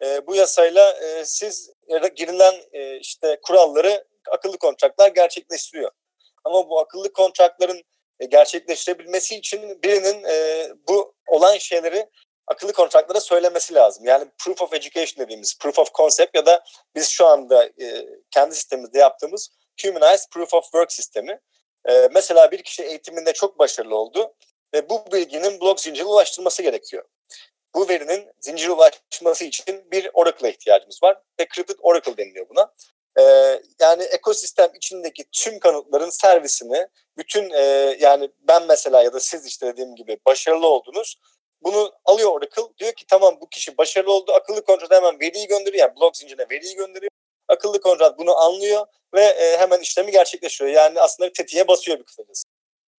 E, bu yasayla e, siz girilen e, işte kuralları akıllı kontratlar gerçekleştiriyor. Ama bu akıllı kontratların e, gerçekleştirebilmesi için birinin e, bu olan şeyleri akıllı kontratlara söylemesi lazım. Yani proof of education dediğimiz proof of concept ya da biz şu anda e, kendi sistemimizde yaptığımız humanized proof of work sistemi. E, mesela bir kişi eğitiminde çok başarılı oldu ve bu bilginin blok zincirine ulaştırması gerekiyor. Bu verinin zincire ulaşması için bir Oracle'a ihtiyacımız var. Encrypted Oracle deniliyor buna. Ee, yani ekosistem içindeki tüm kanıtların servisini bütün e, yani ben mesela ya da siz işte dediğim gibi başarılı oldunuz. Bunu alıyor Oracle diyor ki tamam bu kişi başarılı oldu. Akıllı kontrat hemen veriyi gönderiyor. Yani blok zincirine veriyi gönderiyor. Akıllı kontrat bunu anlıyor ve e, hemen işlemi gerçekleştiriyor. Yani aslında tetiğe basıyor bir kısacası.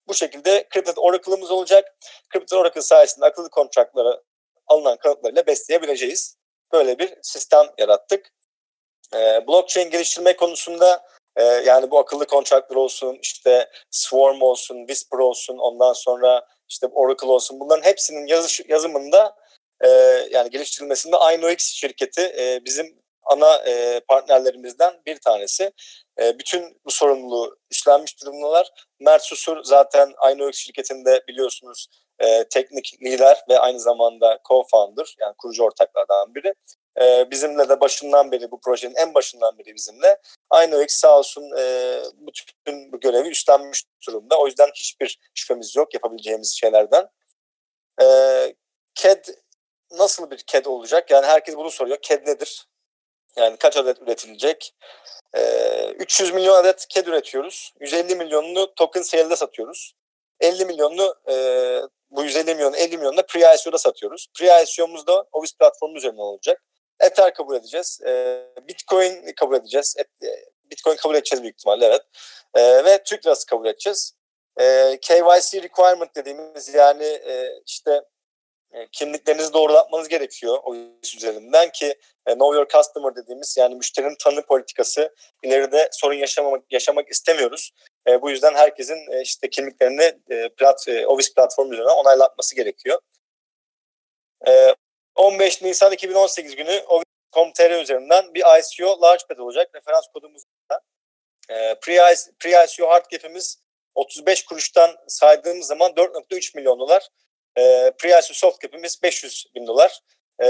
Bu şekilde Cryptid Oracle'ımız olacak. Cryptid Oracle sayesinde akıllı kontratları alınan kanıtlarıyla besleyebileceğiz. Böyle bir sistem yarattık. E, blockchain geliştirme konusunda e, yani bu akıllı kontratlar olsun, işte Swarm olsun, Whisper olsun, ondan sonra işte Oracle olsun bunların hepsinin yazış, yazımında e, yani geliştirilmesinde INOX şirketi e, bizim ana e, partnerlerimizden bir tanesi. E, bütün bu sorumluluğu üstlenmiş durumdalar. Mert Susur zaten INOX şirketinde biliyorsunuz e, teknik lider ve aynı zamanda co-founder yani kurucu ortaklardan biri. E, bizimle de başından beri bu projenin en başından beri bizimle. Aynı OX sağ olsun e, bütün bu görevi üstlenmiş durumda. O yüzden hiçbir şüphemiz yok yapabileceğimiz şeylerden. E, CAD nasıl bir CAD olacak? Yani herkes bunu soruyor. CAD nedir? Yani kaç adet üretilecek? Ee, 300 milyon adet CAD üretiyoruz. 150 milyonunu token sale'de satıyoruz. 50 milyonunu e, bu 150 milyon 50 milyonunu pre-ICO'da satıyoruz. Pre-ICO'muz da Ovis platformu üzerinden olacak. Ether kabul edeceğiz. E, Bitcoin kabul edeceğiz. E, Bitcoin kabul edeceğiz büyük ihtimalle evet. E, ve Türk lirası kabul edeceğiz. E, KYC requirement dediğimiz yani e, işte e, kimliklerinizi doğrulatmanız gerekiyor o üzerinden ki e, know your customer dediğimiz yani müşterinin tanı politikası ileride sorun yaşamamak yaşamak istemiyoruz. E, bu yüzden herkesin e, işte kimliklerini e, plat, e, Ovis platformu üzerinden onaylatması gerekiyor. E, 15 Nisan 2018 günü Ovis.com.tr üzerinden bir ICO Launchpad olacak. Referans kodumuz da. E, pre-ICO hard cap'imiz 35 kuruştan saydığımız zaman 4.3 milyon dolar. E, pre-ICO soft cap'imiz 500 bin dolar. E,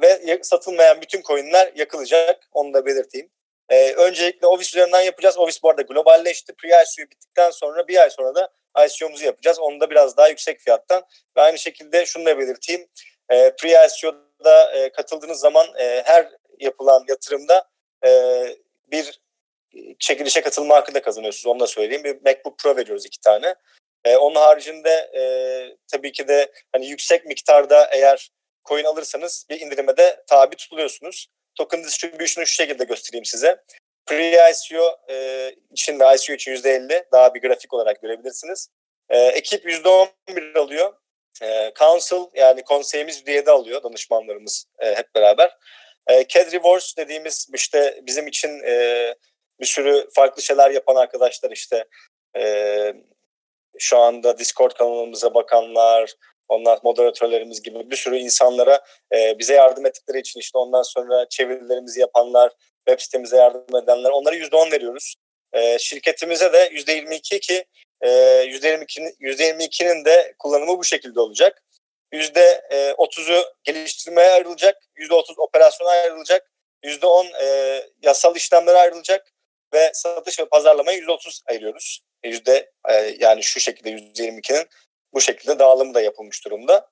ve satılmayan bütün coinler yakılacak. Onu da belirteyim. Ee, öncelikle Ovis üzerinden yapacağız. Ovis bu arada globalleşti. Pre-ICO bittikten sonra bir ay sonra da ICO'muzu yapacağız. Onu da biraz daha yüksek fiyattan. Ve aynı şekilde şunu da belirteyim. E, Pre-ICO'da e, katıldığınız zaman e, her yapılan yatırımda e, bir çekilişe katılma hakkı da kazanıyorsunuz. Onu da söyleyeyim. Bir MacBook Pro veriyoruz iki tane. E, onun haricinde e, tabii ki de hani yüksek miktarda eğer coin alırsanız bir indirime de tabi tutuluyorsunuz. Token distribution'u şu şekilde göstereyim size. Pre-ICO e, için ve ICO için %50 daha bir grafik olarak görebilirsiniz. E, ekip %11 alıyor. E, council yani konseyimiz %7 alıyor danışmanlarımız e, hep beraber. E, CAD Rewards dediğimiz işte bizim için e, bir sürü farklı şeyler yapan arkadaşlar işte e, şu anda Discord kanalımıza bakanlar, onlar moderatörlerimiz gibi bir sürü insanlara e, bize yardım ettikleri için işte ondan sonra çevirilerimizi yapanlar, web sitemize yardım edenler onlara %10 veriyoruz. E, şirketimize de %22 ki e, %22'nin, %22'nin de kullanımı bu şekilde olacak. %30'u geliştirmeye ayrılacak, %30 operasyona ayrılacak, %10 e, yasal işlemlere ayrılacak ve satış ve pazarlamaya %30 ayırıyoruz. Yüzde e, yani şu şekilde %22'nin bu şekilde dağılım da yapılmış durumda.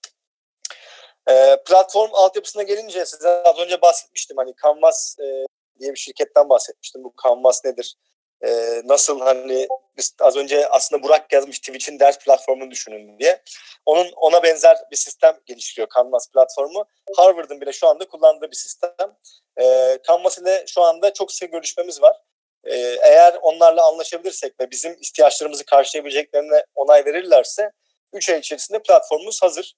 E, platform altyapısına gelince size az önce bahsetmiştim. Hani Canvas e, diye bir şirketten bahsetmiştim. Bu Canvas nedir? E, nasıl hani az önce aslında Burak yazmış Twitch'in ders platformunu düşünün diye. Onun ona benzer bir sistem geliştiriyor Canvas platformu. Harvard'ın bile şu anda kullandığı bir sistem. E, Canvas ile şu anda çok sık görüşmemiz var. E, eğer onlarla anlaşabilirsek ve bizim ihtiyaçlarımızı karşılayabileceklerine onay verirlerse 3 ay içerisinde platformumuz hazır.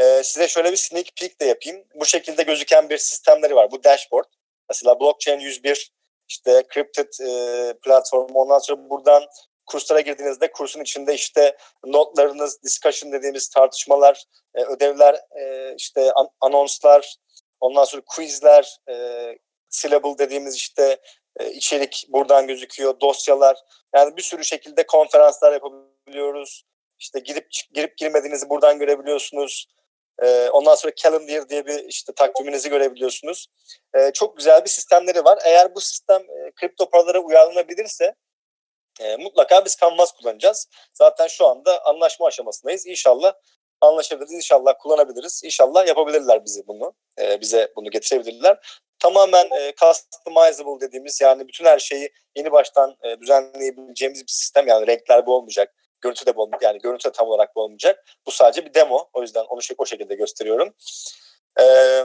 Ee, size şöyle bir sneak peek de yapayım. Bu şekilde gözüken bir sistemleri var. Bu dashboard. Mesela Blockchain 101 işte Crypted e, platformu. Ondan sonra buradan kurslara girdiğinizde kursun içinde işte notlarınız, discussion dediğimiz tartışmalar, e, ödevler, e, işte an- anonslar, ondan sonra quizler, e, syllable dediğimiz işte e, içerik buradan gözüküyor, dosyalar. Yani bir sürü şekilde konferanslar yapabiliyoruz. İşte girip girip girmediğinizi buradan görebiliyorsunuz. Ee, ondan sonra calendar diye bir işte takviminizi görebiliyorsunuz. Ee, çok güzel bir sistemleri var. Eğer bu sistem e, kripto paralara uyarlanabilirse e, mutlaka biz Canvas kullanacağız. Zaten şu anda anlaşma aşamasındayız. İnşallah anlaşabiliriz, inşallah kullanabiliriz. İnşallah yapabilirler bizi bunu. E, bize bunu getirebilirler. Tamamen e, customizable dediğimiz yani bütün her şeyi yeni baştan e, düzenleyebileceğimiz bir sistem. Yani renkler bu olmayacak Görüntü de bu yani görüntü de tam olarak bu olmayacak. Bu sadece bir demo. O yüzden onu şey, o şekilde gösteriyorum. Ee,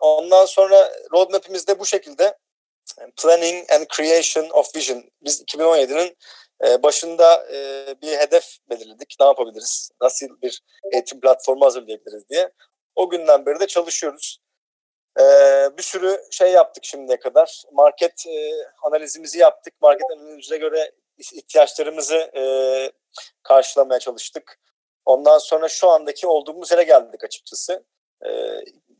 ondan sonra roadmap'imiz de bu şekilde. Planning and Creation of Vision. Biz 2017'nin e, başında bir hedef belirledik. Ne yapabiliriz? Nasıl bir eğitim platformu hazırlayabiliriz diye. O günden beri de çalışıyoruz. Bir sürü şey yaptık şimdiye kadar. Market analizimizi yaptık. Market analizine göre ihtiyaçlarımızı karşılamaya çalıştık. Ondan sonra şu andaki olduğumuz yere geldik açıkçası. E,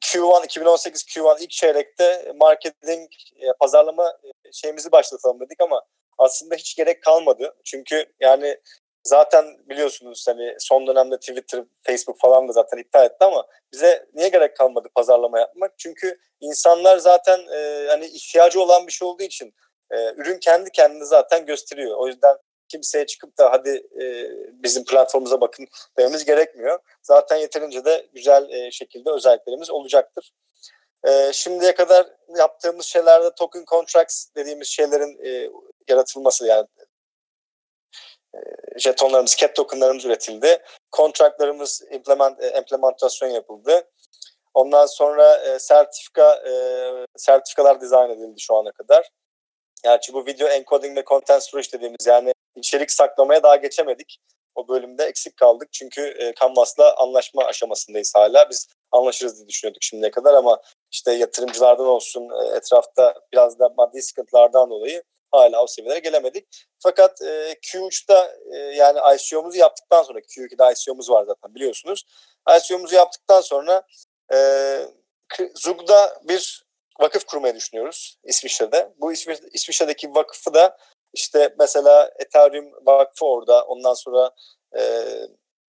Q1 2018 Q1 ilk çeyrekte marketing e, pazarlama e, şeyimizi başlatalım dedik ama aslında hiç gerek kalmadı. Çünkü yani zaten biliyorsunuz hani son dönemde Twitter, Facebook falan da zaten iptal etti ama bize niye gerek kalmadı pazarlama yapmak? Çünkü insanlar zaten e, hani ihtiyacı olan bir şey olduğu için e, ürün kendi kendini zaten gösteriyor. O yüzden kimseye çıkıp da hadi e, bizim platformumuza bakın dememiz gerekmiyor. Zaten yeterince de güzel e, şekilde özelliklerimiz olacaktır. E, şimdiye kadar yaptığımız şeylerde token contracts dediğimiz şeylerin e, yaratılması yani e, jetonlarımız, cat tokenlarımız üretildi. Kontratlarımız implement, e, implementasyon yapıldı. Ondan sonra e, sertifika e, sertifikalar dizayn edildi şu ana kadar. Gerçi bu video encoding ve content storage dediğimiz yani içerik saklamaya daha geçemedik. O bölümde eksik kaldık çünkü e, Canvas'la anlaşma aşamasındayız hala. Biz anlaşırız diye düşünüyorduk şimdiye kadar ama işte yatırımcılardan olsun e, etrafta biraz da maddi sıkıntılardan dolayı hala o seviyelere gelemedik. Fakat e, Q3'te e, yani ICO'muzu yaptıktan sonra Q2'de ICO'muz var zaten biliyorsunuz. ICO'muzu yaptıktan sonra e, Zug'da bir vakıf kurmayı düşünüyoruz İsviçre'de. Bu İsviçre'deki vakıfı da işte mesela Ethereum vakfı orada. Ondan sonra e,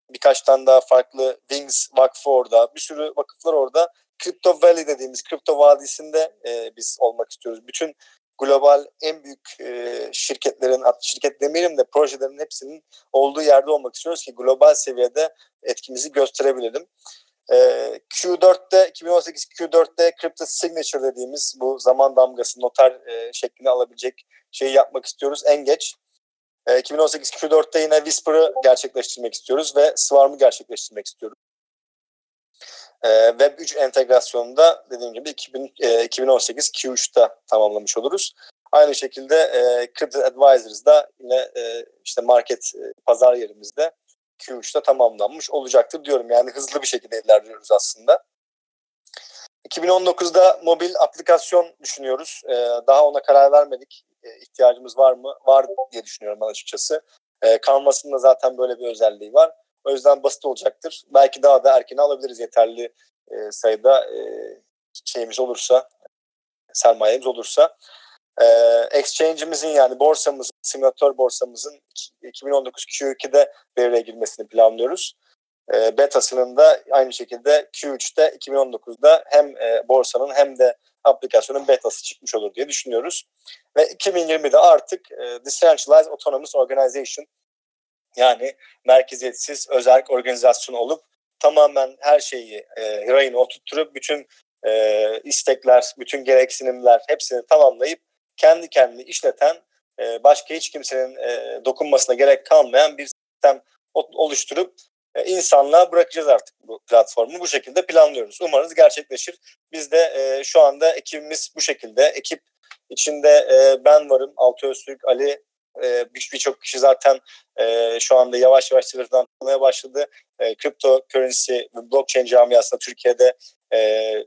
birkaç tane daha farklı Wings vakfı orada. Bir sürü vakıflar orada. Crypto Valley dediğimiz kripto vadisinde e, biz olmak istiyoruz. Bütün global en büyük e, şirketlerin, şirket demeyelim de projelerin hepsinin olduğu yerde olmak istiyoruz ki global seviyede etkimizi gösterebilelim. E, Q4'te 2018 Q4'te Crypto Signature dediğimiz bu zaman damgası noter e, şeklini alabilecek şeyi yapmak istiyoruz en geç. E, 2018 Q4'te yine Whisper'ı gerçekleştirmek istiyoruz ve Swarm'ı gerçekleştirmek istiyoruz. E, Web 3 entegrasyonunda dediğim gibi 2000, e, 2018 Q3'te tamamlamış oluruz. Aynı şekilde e, Credit Advisors'da yine e, işte market e, pazar yerimizde Q3'te tamamlanmış olacaktır diyorum. Yani hızlı bir şekilde ilerliyoruz aslında. 2019'da mobil aplikasyon düşünüyoruz. Ee, daha ona karar vermedik. Ee, ihtiyacımız var mı? Var diye düşünüyorum ben açıkçası. Ee, Canvas'ın da zaten böyle bir özelliği var. O yüzden basit olacaktır. Belki daha da erken alabiliriz yeterli e, sayıda e, şeyimiz olursa, sermayemiz olursa. E, exchange'imizin yani borsamızın, simülatör borsamızın 2019 Q2'de devreye girmesini planlıyoruz. E, betasının da aynı şekilde Q3'te 2019'da hem e, borsanın hem de aplikasyonun betası çıkmış olur diye düşünüyoruz. Ve 2020'de artık e, Decentralized Autonomous Organization yani merkeziyetsiz özel organizasyon olup tamamen her şeyi e, rayına oturtturup bütün e, istekler, bütün gereksinimler hepsini tamamlayıp kendi kendini işleten e, başka hiç kimsenin e, dokunmasına gerek kalmayan bir sistem oluşturup e, insanlığa bırakacağız artık bu platformu. Bu şekilde planlıyoruz. Umarız gerçekleşir. Biz de şu anda ekibimiz bu şekilde. Ekip içinde ben varım, Altı Öztürk, Ali birçok kişi zaten şu anda yavaş yavaş Twitter'dan tanımaya başladı. Crypto currency ve blockchain camiasında Türkiye'de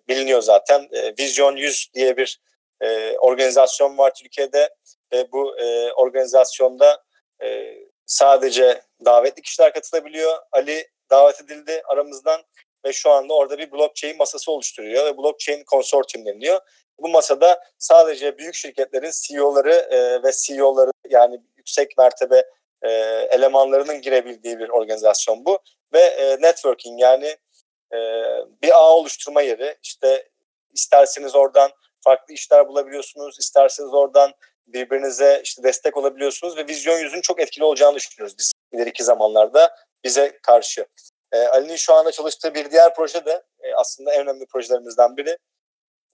biliniyor zaten. E, Vizyon 100 diye bir e, organizasyon var Türkiye'de ve bu e, organizasyonda e, sadece davetli kişiler katılabiliyor. Ali davet edildi aramızdan ve şu anda orada bir blockchain masası oluşturuyor ve blockchain konsortiyum deniliyor. Bu masada sadece büyük şirketlerin CEO'ları e, ve CEO'ları yani yüksek mertebe e, elemanlarının girebildiği bir organizasyon bu. Ve e, networking yani e, bir ağ oluşturma yeri. İşte isterseniz oradan farklı işler bulabiliyorsunuz, isterseniz oradan birbirinize işte destek olabiliyorsunuz ve Vizyon yüzün çok etkili olacağını düşünüyoruz biz ileriki zamanlarda bize karşı. E, Ali'nin şu anda çalıştığı bir diğer proje de e, aslında en önemli projelerimizden biri.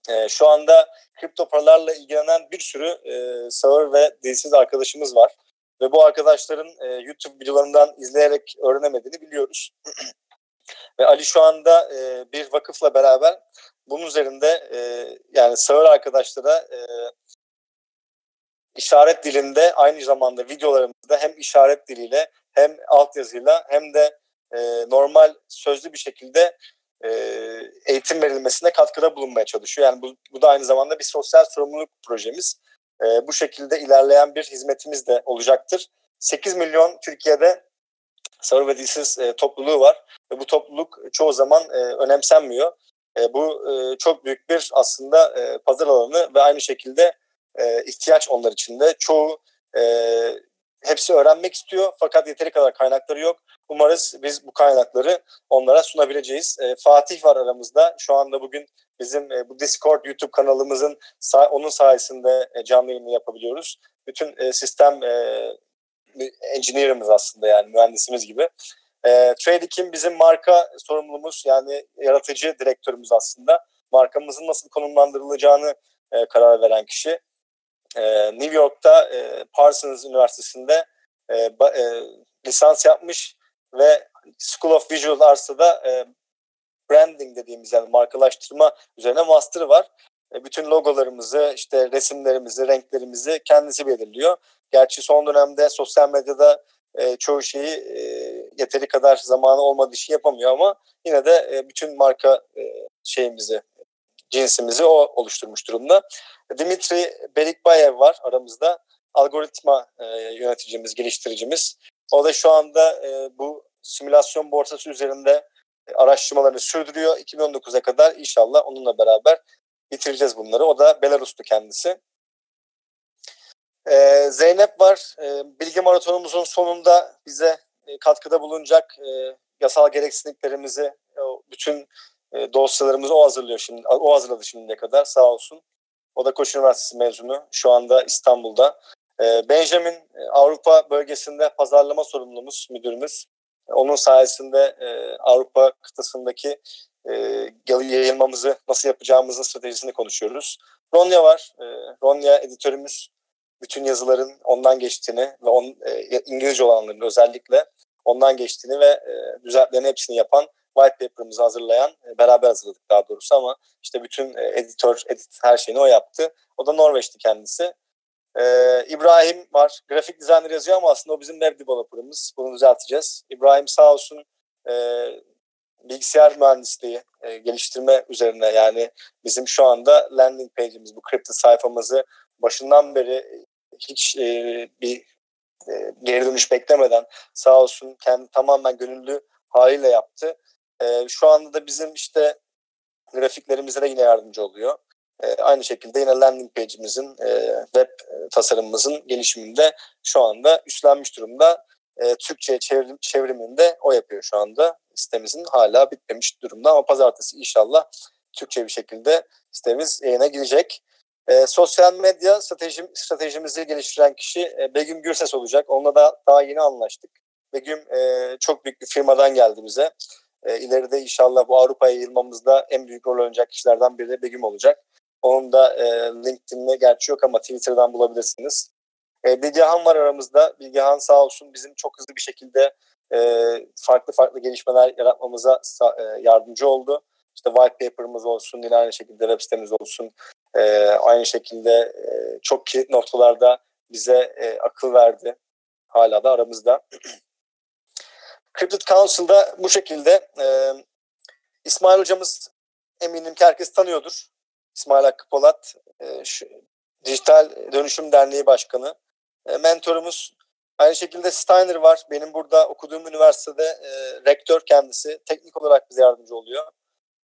E, şu anda kripto paralarla ilgilenen bir sürü e, sağır ve dilsiz arkadaşımız var. Ve bu arkadaşların e, YouTube videolarından izleyerek öğrenemediğini biliyoruz. ve Ali şu anda e, bir vakıfla beraber bunun üzerinde e, yani sağır arkadaşlara e, işaret dilinde aynı zamanda videolarımızda hem işaret diliyle hem altyazıyla hem de e, normal sözlü bir şekilde e, eğitim verilmesine katkıda bulunmaya çalışıyor. Yani bu, bu da aynı zamanda bir sosyal sorumluluk projemiz. E, bu şekilde ilerleyen bir hizmetimiz de olacaktır. 8 milyon Türkiye'de sağır ve dilsiz e, topluluğu var ve bu topluluk çoğu zaman e, önemsenmiyor. E, bu e, çok büyük bir aslında e, pazar alanı ve aynı şekilde e, ihtiyaç onlar için de. Çoğu e, hepsi öğrenmek istiyor fakat yeteri kadar kaynakları yok. Umarız biz bu kaynakları onlara sunabileceğiz. E, Fatih var aramızda. Şu anda bugün bizim e, bu Discord YouTube kanalımızın onun sayesinde e, canlı yayını yapabiliyoruz. Bütün e, sistem e, engineer'ımız aslında yani mühendisimiz gibi. E, Trading'in bizim marka sorumlumuz yani yaratıcı direktörümüz aslında. Markamızın nasıl konumlandırılacağını e, karar veren kişi. E, New York'ta e, Parsons Üniversitesi'nde e, e, lisans yapmış ve School of Visual Arts'ta da e, branding dediğimiz yani markalaştırma üzerine master var. E, bütün logolarımızı, işte resimlerimizi, renklerimizi kendisi belirliyor. Gerçi son dönemde sosyal medyada e, çoğu şeyi e, yeteri kadar zamanı olmadığı için yapamıyor ama yine de e, bütün marka e, şeyimizi, cinsimizi o oluşturmuş durumda. Dimitri Berikbayev var aramızda. Algoritma e, yöneticimiz, geliştiricimiz. O da şu anda bu simülasyon borsası üzerinde araştırmalarını sürdürüyor. 2019'a kadar inşallah onunla beraber bitireceğiz bunları. O da Belarus'tu kendisi. Zeynep var. Bilgi maratonumuzun sonunda bize katkıda bulunacak e, yasal gereksinliklerimizi, e, bütün e, dosyalarımızı o hazırlıyor şimdi. O hazırladı şimdiye kadar sağ olsun. O da Koç Üniversitesi mezunu. Şu anda İstanbul'da. E, Benjamin e, Avrupa bölgesinde pazarlama sorumlumuz, müdürümüz. Onun sayesinde e, Avrupa kıtasındaki e, yayılmamızı nasıl yapacağımızın stratejisini konuşuyoruz. Ronya var. E, Ronya editörümüz bütün yazıların ondan geçtiğini ve on, e, İngilizce olanların özellikle ondan geçtiğini ve e, düzeltmelerin hepsini yapan white paper'ımızı hazırlayan, e, beraber hazırladık daha doğrusu ama işte bütün e, editör, edit her şeyini o yaptı. O da Norveç'ti kendisi. Ee, İbrahim var. Grafik dizayner yazıyor ama aslında o bizim web developer'ımız. Bunu düzelteceğiz. İbrahim sağ olsun e, bilgisayar mühendisliği e, geliştirme üzerine yani bizim şu anda landing page'imiz bu kripto sayfamızı başından beri hiç e, bir e, geri dönüş beklemeden sağ olsun kendi tamamen gönüllü haliyle yaptı. E, şu anda da bizim işte grafiklerimize de yine yardımcı oluyor. E, aynı şekilde yine landing page'imizin, web tasarımımızın gelişiminde şu anda üstlenmiş durumda. E, Türkçe çevrim, çevriminde o yapıyor şu anda. Sitemizin hala bitmemiş durumda ama pazartesi inşallah Türkçe bir şekilde sitemiz yayına girecek. E, sosyal medya stratejim, stratejimizi geliştiren kişi e, Begüm Gürses olacak. Onunla da daha yeni anlaştık. Begüm e, çok büyük bir firmadan geldi bize. E, ileride inşallah bu Avrupa'ya yayılmamızda en büyük rol oynayacak kişilerden biri de Begüm olacak. Onun da e, LinkedIn'de gerçi yok ama Twitter'dan bulabilirsiniz. E, Bilgehan var aramızda. Bilgehan sağ olsun bizim çok hızlı bir şekilde e, farklı farklı gelişmeler yaratmamıza e, yardımcı oldu. İşte white paper'ımız olsun, yine aynı şekilde web sitemiz olsun. E, aynı şekilde e, çok kilit noktalarda bize e, akıl verdi. Hala da aramızda. Cryptid Council'da bu şekilde e, İsmail hocamız eminim ki herkes tanıyordur. İsmail Hakkı Polat, e, şu, Dijital Dönüşüm Derneği Başkanı. E, mentorumuz aynı şekilde Steiner var. Benim burada okuduğum üniversitede e, rektör kendisi. Teknik olarak bize yardımcı oluyor.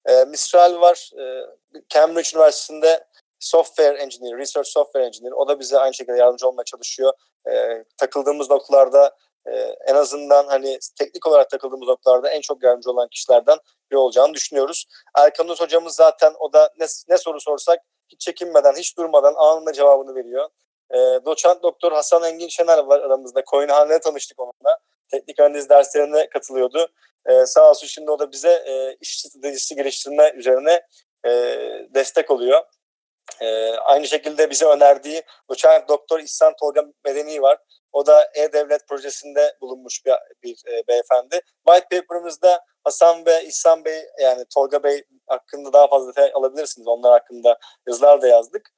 E, Mistral var. E, Cambridge Üniversitesi'nde Software Engineer, Research Software Engineer. O da bize aynı şekilde yardımcı olmaya çalışıyor. E, takıldığımız noktalarda e, en azından hani teknik olarak takıldığımız noktalarda en çok yardımcı olan kişilerden biri olacağını düşünüyoruz. Erkan hocamız zaten o da ne, ne soru sorsak hiç çekinmeden, hiç durmadan anında cevabını veriyor. E, doçent doktor Hasan Engin Şener var aramızda. Coinhane'de tanıştık onunla. Teknik analiz derslerine katılıyordu. E, sağ olsun şimdi o da bize e, iş stratejisi geliştirme üzerine e, destek oluyor. E, aynı şekilde bize önerdiği doçent doktor İhsan Tolga Medeni var. O da E-Devlet projesinde bulunmuş bir, bir e, beyefendi. White paper'ımızda Hasan ve İhsan Bey yani Tolga Bey hakkında daha fazla detay alabilirsiniz. Onlar hakkında yazılar da yazdık.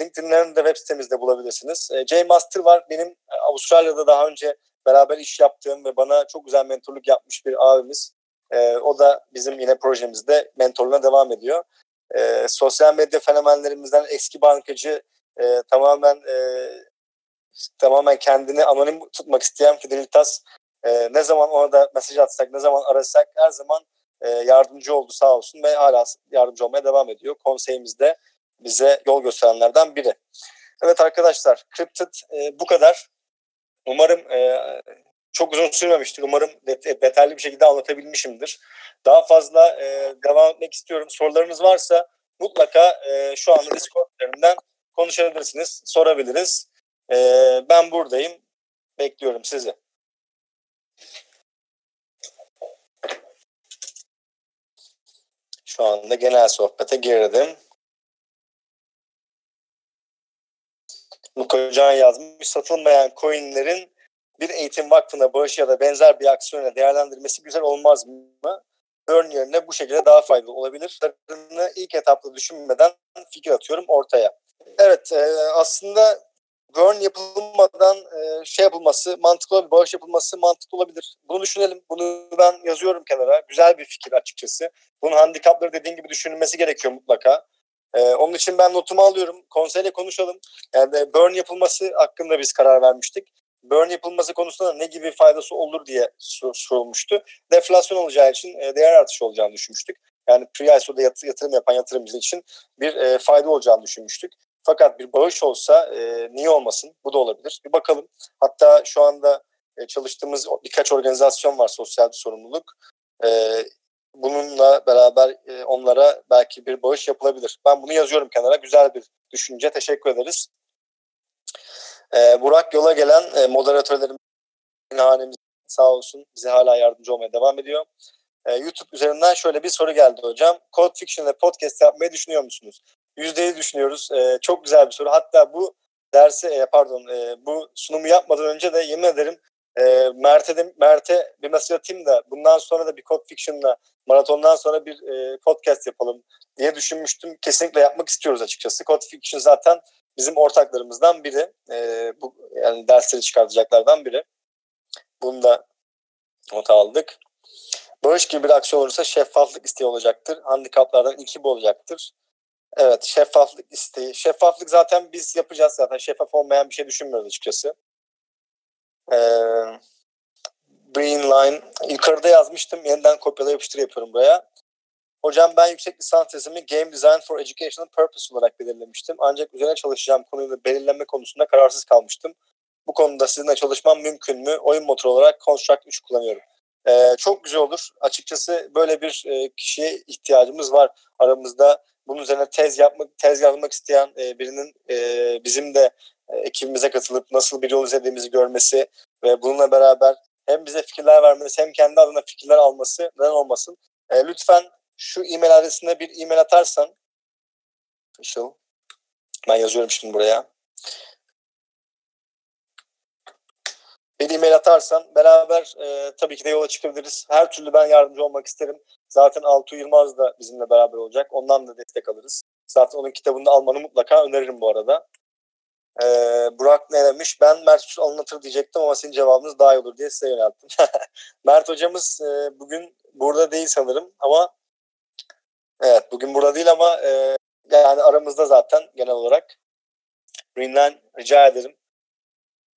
LinkedIn'lerini de web sitemizde bulabilirsiniz. E, Jay Master var. Benim e, Avustralya'da daha önce beraber iş yaptığım ve bana çok güzel mentorluk yapmış bir abimiz. E, o da bizim yine projemizde mentorluğuna devam ediyor. E, sosyal medya fenomenlerimizden eski bankacı e, tamamen e, tamamen kendini anonim tutmak isteyen Fidelitas e, ne zaman ona da mesaj atsak, ne zaman arasak her zaman e, yardımcı oldu sağ olsun ve hala yardımcı olmaya devam ediyor. Konseyimizde bize yol gösterenlerden biri. Evet arkadaşlar, Cryptid e, bu kadar. Umarım e, çok uzun sürmemiştir. Umarım det- detaylı bir şekilde anlatabilmişimdir. Daha fazla e, devam etmek istiyorum. Sorularınız varsa mutlaka e, şu anda Discord konuşabilirsiniz, sorabiliriz. E, ben buradayım. Bekliyorum sizi. Şu anda genel sohbete girdim. Mukocan yazmış. Satılmayan coinlerin bir eğitim vakfına bağış ya da benzer bir aksiyona değerlendirmesi güzel olmaz mı? Burn yerine bu şekilde daha faydalı olabilir. İlk etapta düşünmeden fikir atıyorum ortaya. Evet e, aslında burn yapılmadan e, şey yapılması mantıklı olabilir, bağış yapılması mantıklı olabilir. Bunu düşünelim. Bunu ben yazıyorum kenara. Güzel bir fikir açıkçası. Bunun handikapları dediğin gibi düşünülmesi gerekiyor mutlaka. Ee, onun için ben notumu alıyorum. Konseyle konuşalım. Yani burn yapılması hakkında biz karar vermiştik. Burn yapılması konusunda ne gibi faydası olur diye sorulmuştu. Deflasyon olacağı için e, değer artışı olacağını düşünmüştük. Yani pre-ISO'da yatırım yapan yatırımcılar için bir e, fayda olacağını düşünmüştük. Fakat bir bağış olsa e, niye olmasın? Bu da olabilir. Bir bakalım. Hatta şu anda çalıştığımız birkaç organizasyon var sosyal sorumluluk. Bununla beraber e, onlara belki bir bağış yapılabilir. Ben bunu yazıyorum kenara. Güzel bir düşünce. Teşekkür ederiz. E, Burak yola gelen e, moderatörlerim hanemiz sağ olsun bize hala yardımcı olmaya devam ediyor. E, YouTube üzerinden şöyle bir soru geldi hocam. Code Fiction ve podcast yapmayı düşünüyor musunuz? %100 düşünüyoruz. E, çok güzel bir soru. Hatta bu dersi e, pardon e, bu sunumu yapmadan önce de yemin ederim e, Mert'e, de, Mert'e bir mesaj atayım da bundan sonra da bir Code Fiction'la maratondan sonra bir e, podcast yapalım diye düşünmüştüm. Kesinlikle yapmak istiyoruz açıkçası. Code Fiction zaten bizim ortaklarımızdan biri. E, bu yani dersleri çıkartacaklardan biri. Bunu da not aldık. Bağış gibi bir aksiyon olursa şeffaflık isteği olacaktır. Handikaplardan iki bu olacaktır. Evet şeffaflık isteği. Şeffaflık zaten biz yapacağız zaten. Şeffaf olmayan bir şey düşünmüyoruz açıkçası. Ee, Green Line yukarıda yazmıştım. Yeniden kopyala yapıştır yapıyorum buraya. Hocam ben yüksek lisans tezimi Game Design for Educational Purpose olarak belirlemiştim. Ancak üzerine çalışacağım konuyu belirleme konusunda kararsız kalmıştım. Bu konuda sizinle çalışmam mümkün mü? Oyun motoru olarak Construct 3 kullanıyorum. Ee, çok güzel olur. Açıkçası böyle bir e, kişiye ihtiyacımız var aramızda. Bunun üzerine tez yapmak, tez yazmak isteyen e, birinin e, bizim de e, ekibimize katılıp nasıl bir yol izlediğimizi görmesi ve bununla beraber hem bize fikirler vermesi hem kendi adına fikirler alması neden olmasın. E, lütfen şu e-mail adresine bir e-mail atarsan official ben yazıyorum şimdi buraya. Bir e-mail atarsan beraber e, tabii ki de yola çıkabiliriz. Her türlü ben yardımcı olmak isterim. Zaten Altuğ Yılmaz da bizimle beraber olacak. Ondan da destek alırız. Zaten onun kitabını almanı mutlaka öneririm bu arada. Ee, Burak ne demiş? Ben Mert anlatır diyecektim ama senin cevabınız daha iyi olur diye size yönelttim. Mert hocamız e, bugün burada değil sanırım ama evet bugün burada değil ama e, yani aramızda zaten genel olarak. Greenland rica ederim.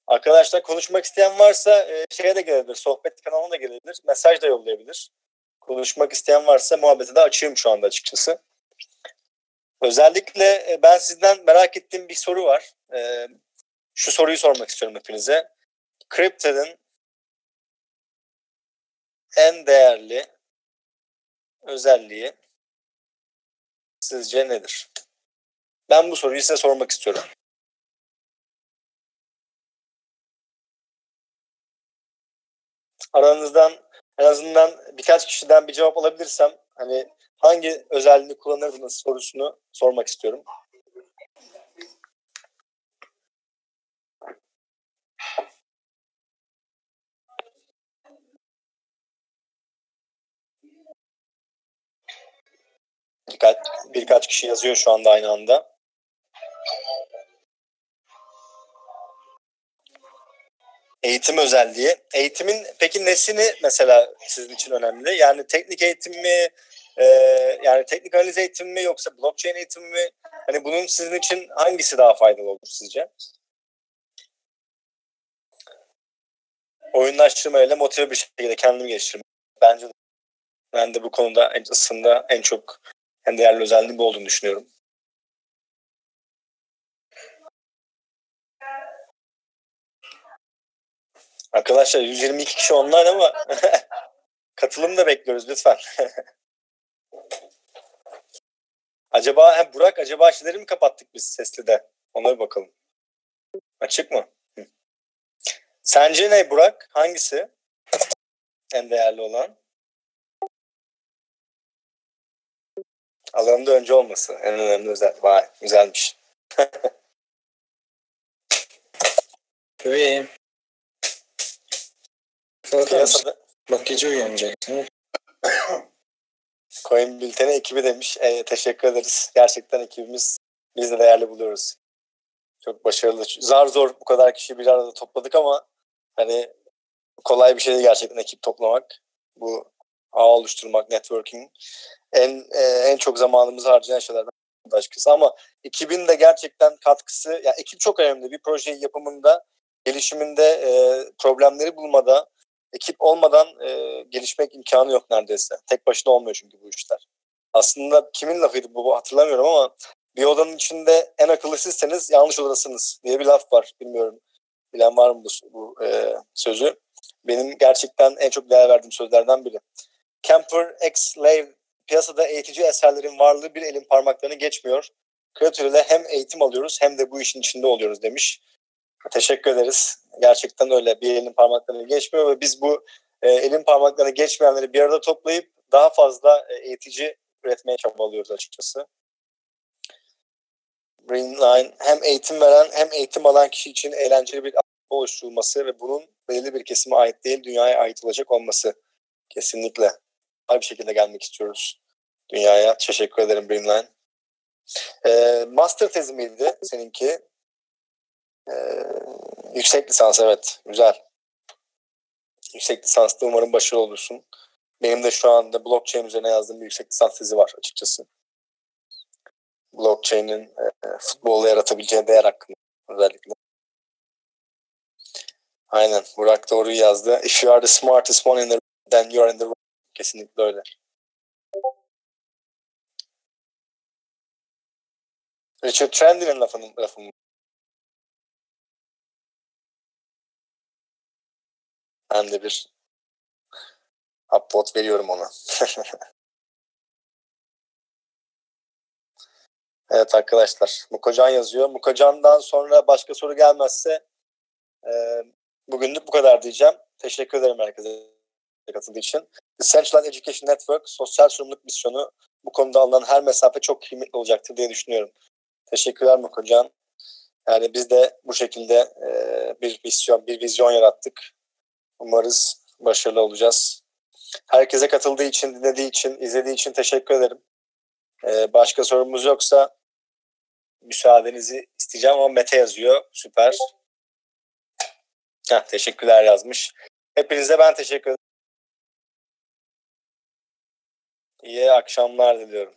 Arkadaşlar konuşmak isteyen varsa e, şeye de gelebilir. Sohbet kanalına da gelebilir. Mesaj da yollayabilir. Konuşmak isteyen varsa muhabbete de açığım şu anda açıkçası. Özellikle e, ben sizden merak ettiğim bir soru var. E, şu soruyu sormak istiyorum hepinize. Crypted'in en değerli özelliği sizce nedir? Ben bu soruyu size sormak istiyorum. Aranızdan en azından birkaç kişiden bir cevap alabilirsem hani hangi özelliğini kullanırdınız sorusunu sormak istiyorum. Birkaç, birkaç kişi yazıyor şu anda aynı anda. Eğitim özelliği. Eğitimin peki nesini mesela sizin için önemli? Yani teknik eğitim mi, e, yani teknik analiz eğitimi mi yoksa blockchain eğitimi mi? Hani bunun sizin için hangisi daha faydalı olur sizce? Oyunlaştırmayla motive bir şekilde kendimi geliştirmek. Bence ben de bu konuda aslında en çok en değerli özelliği bu olduğunu düşünüyorum. Arkadaşlar 122 kişi online ama katılım da bekliyoruz lütfen. acaba hem Burak acaba şeyleri mi kapattık biz sesli de? Bir bakalım. Açık mı? Sence ne Burak? Hangisi? En değerli olan? Alanında önce olması. En önemli özel. Vay güzelmiş. Bebeğim. Piyasada Bak gece uyanacaksın. Coin Bülten'e ekibi demiş. E, teşekkür ederiz. Gerçekten ekibimiz biz de değerli buluyoruz. Çok başarılı. Zar zor bu kadar kişi bir arada topladık ama hani kolay bir şey değil gerçekten ekip toplamak. Bu ağ oluşturmak, networking en e, en çok zamanımızı harcayan şeylerden açıkçası. Ama ekibin de gerçekten katkısı, yani ekip çok önemli. Bir projeyi yapımında, gelişiminde, e, problemleri bulmada, ekip olmadan e, gelişmek imkanı yok neredeyse. Tek başına olmuyor çünkü bu işler. Aslında kimin lafıydı bu hatırlamıyorum ama bir odanın içinde en akıllı yanlış odasınız diye bir laf var. Bilmiyorum bilen var mı bu, bu e, sözü? Benim gerçekten en çok değer verdiğim sözlerden biri. Camper X Lave piyasada eğitici eserlerin varlığı bir elin parmaklarını geçmiyor. Kreatör ile hem eğitim alıyoruz hem de bu işin içinde oluyoruz demiş. Teşekkür ederiz. Gerçekten öyle. Bir elin parmaklarını geçmiyor ve biz bu e, elin parmaklarını geçmeyenleri bir arada toplayıp daha fazla e, eğitici üretmeye çabalıyoruz açıkçası. Greenline hem eğitim veren hem eğitim alan kişi için eğlenceli bir oluşturulması ve bunun belirli bir kesime ait değil dünyaya ait olacak olması kesinlikle. Bir şekilde gelmek istiyoruz dünyaya. Teşekkür ederim Greenline. Ee, master tezi miydi seninki? Ee, yüksek lisans evet. Güzel. Yüksek lisansta umarım başarılı olursun. Benim de şu anda blockchain üzerine yazdığım bir yüksek lisans tezi var açıkçası. Blockchain'in e, futbolda yaratabileceği değer hakkında özellikle. Aynen. Burak doğruyu yazdı. If you are the smartest one in the then you are in the room. Kesinlikle öyle. Richard Trendy'nin lafının lafı? Ben de bir upvote veriyorum ona. evet arkadaşlar. Mukocan yazıyor. Mukocan'dan sonra başka soru gelmezse e, bugünlük bu kadar diyeceğim. Teşekkür ederim herkese katıldığı için. The Central Education Network sosyal sorumluluk misyonu bu konuda alınan her mesafe çok kıymetli olacaktır diye düşünüyorum. Teşekkürler Mukocan. Yani biz de bu şekilde e, bir misyon, bir vizyon yarattık. Umarız başarılı olacağız. Herkese katıldığı için, dinlediği için, izlediği için teşekkür ederim. Ee, başka sorumuz yoksa müsaadenizi isteyeceğim ama Mete yazıyor. Süper. Heh, teşekkürler yazmış. Hepinize ben teşekkür ederim. İyi akşamlar diliyorum.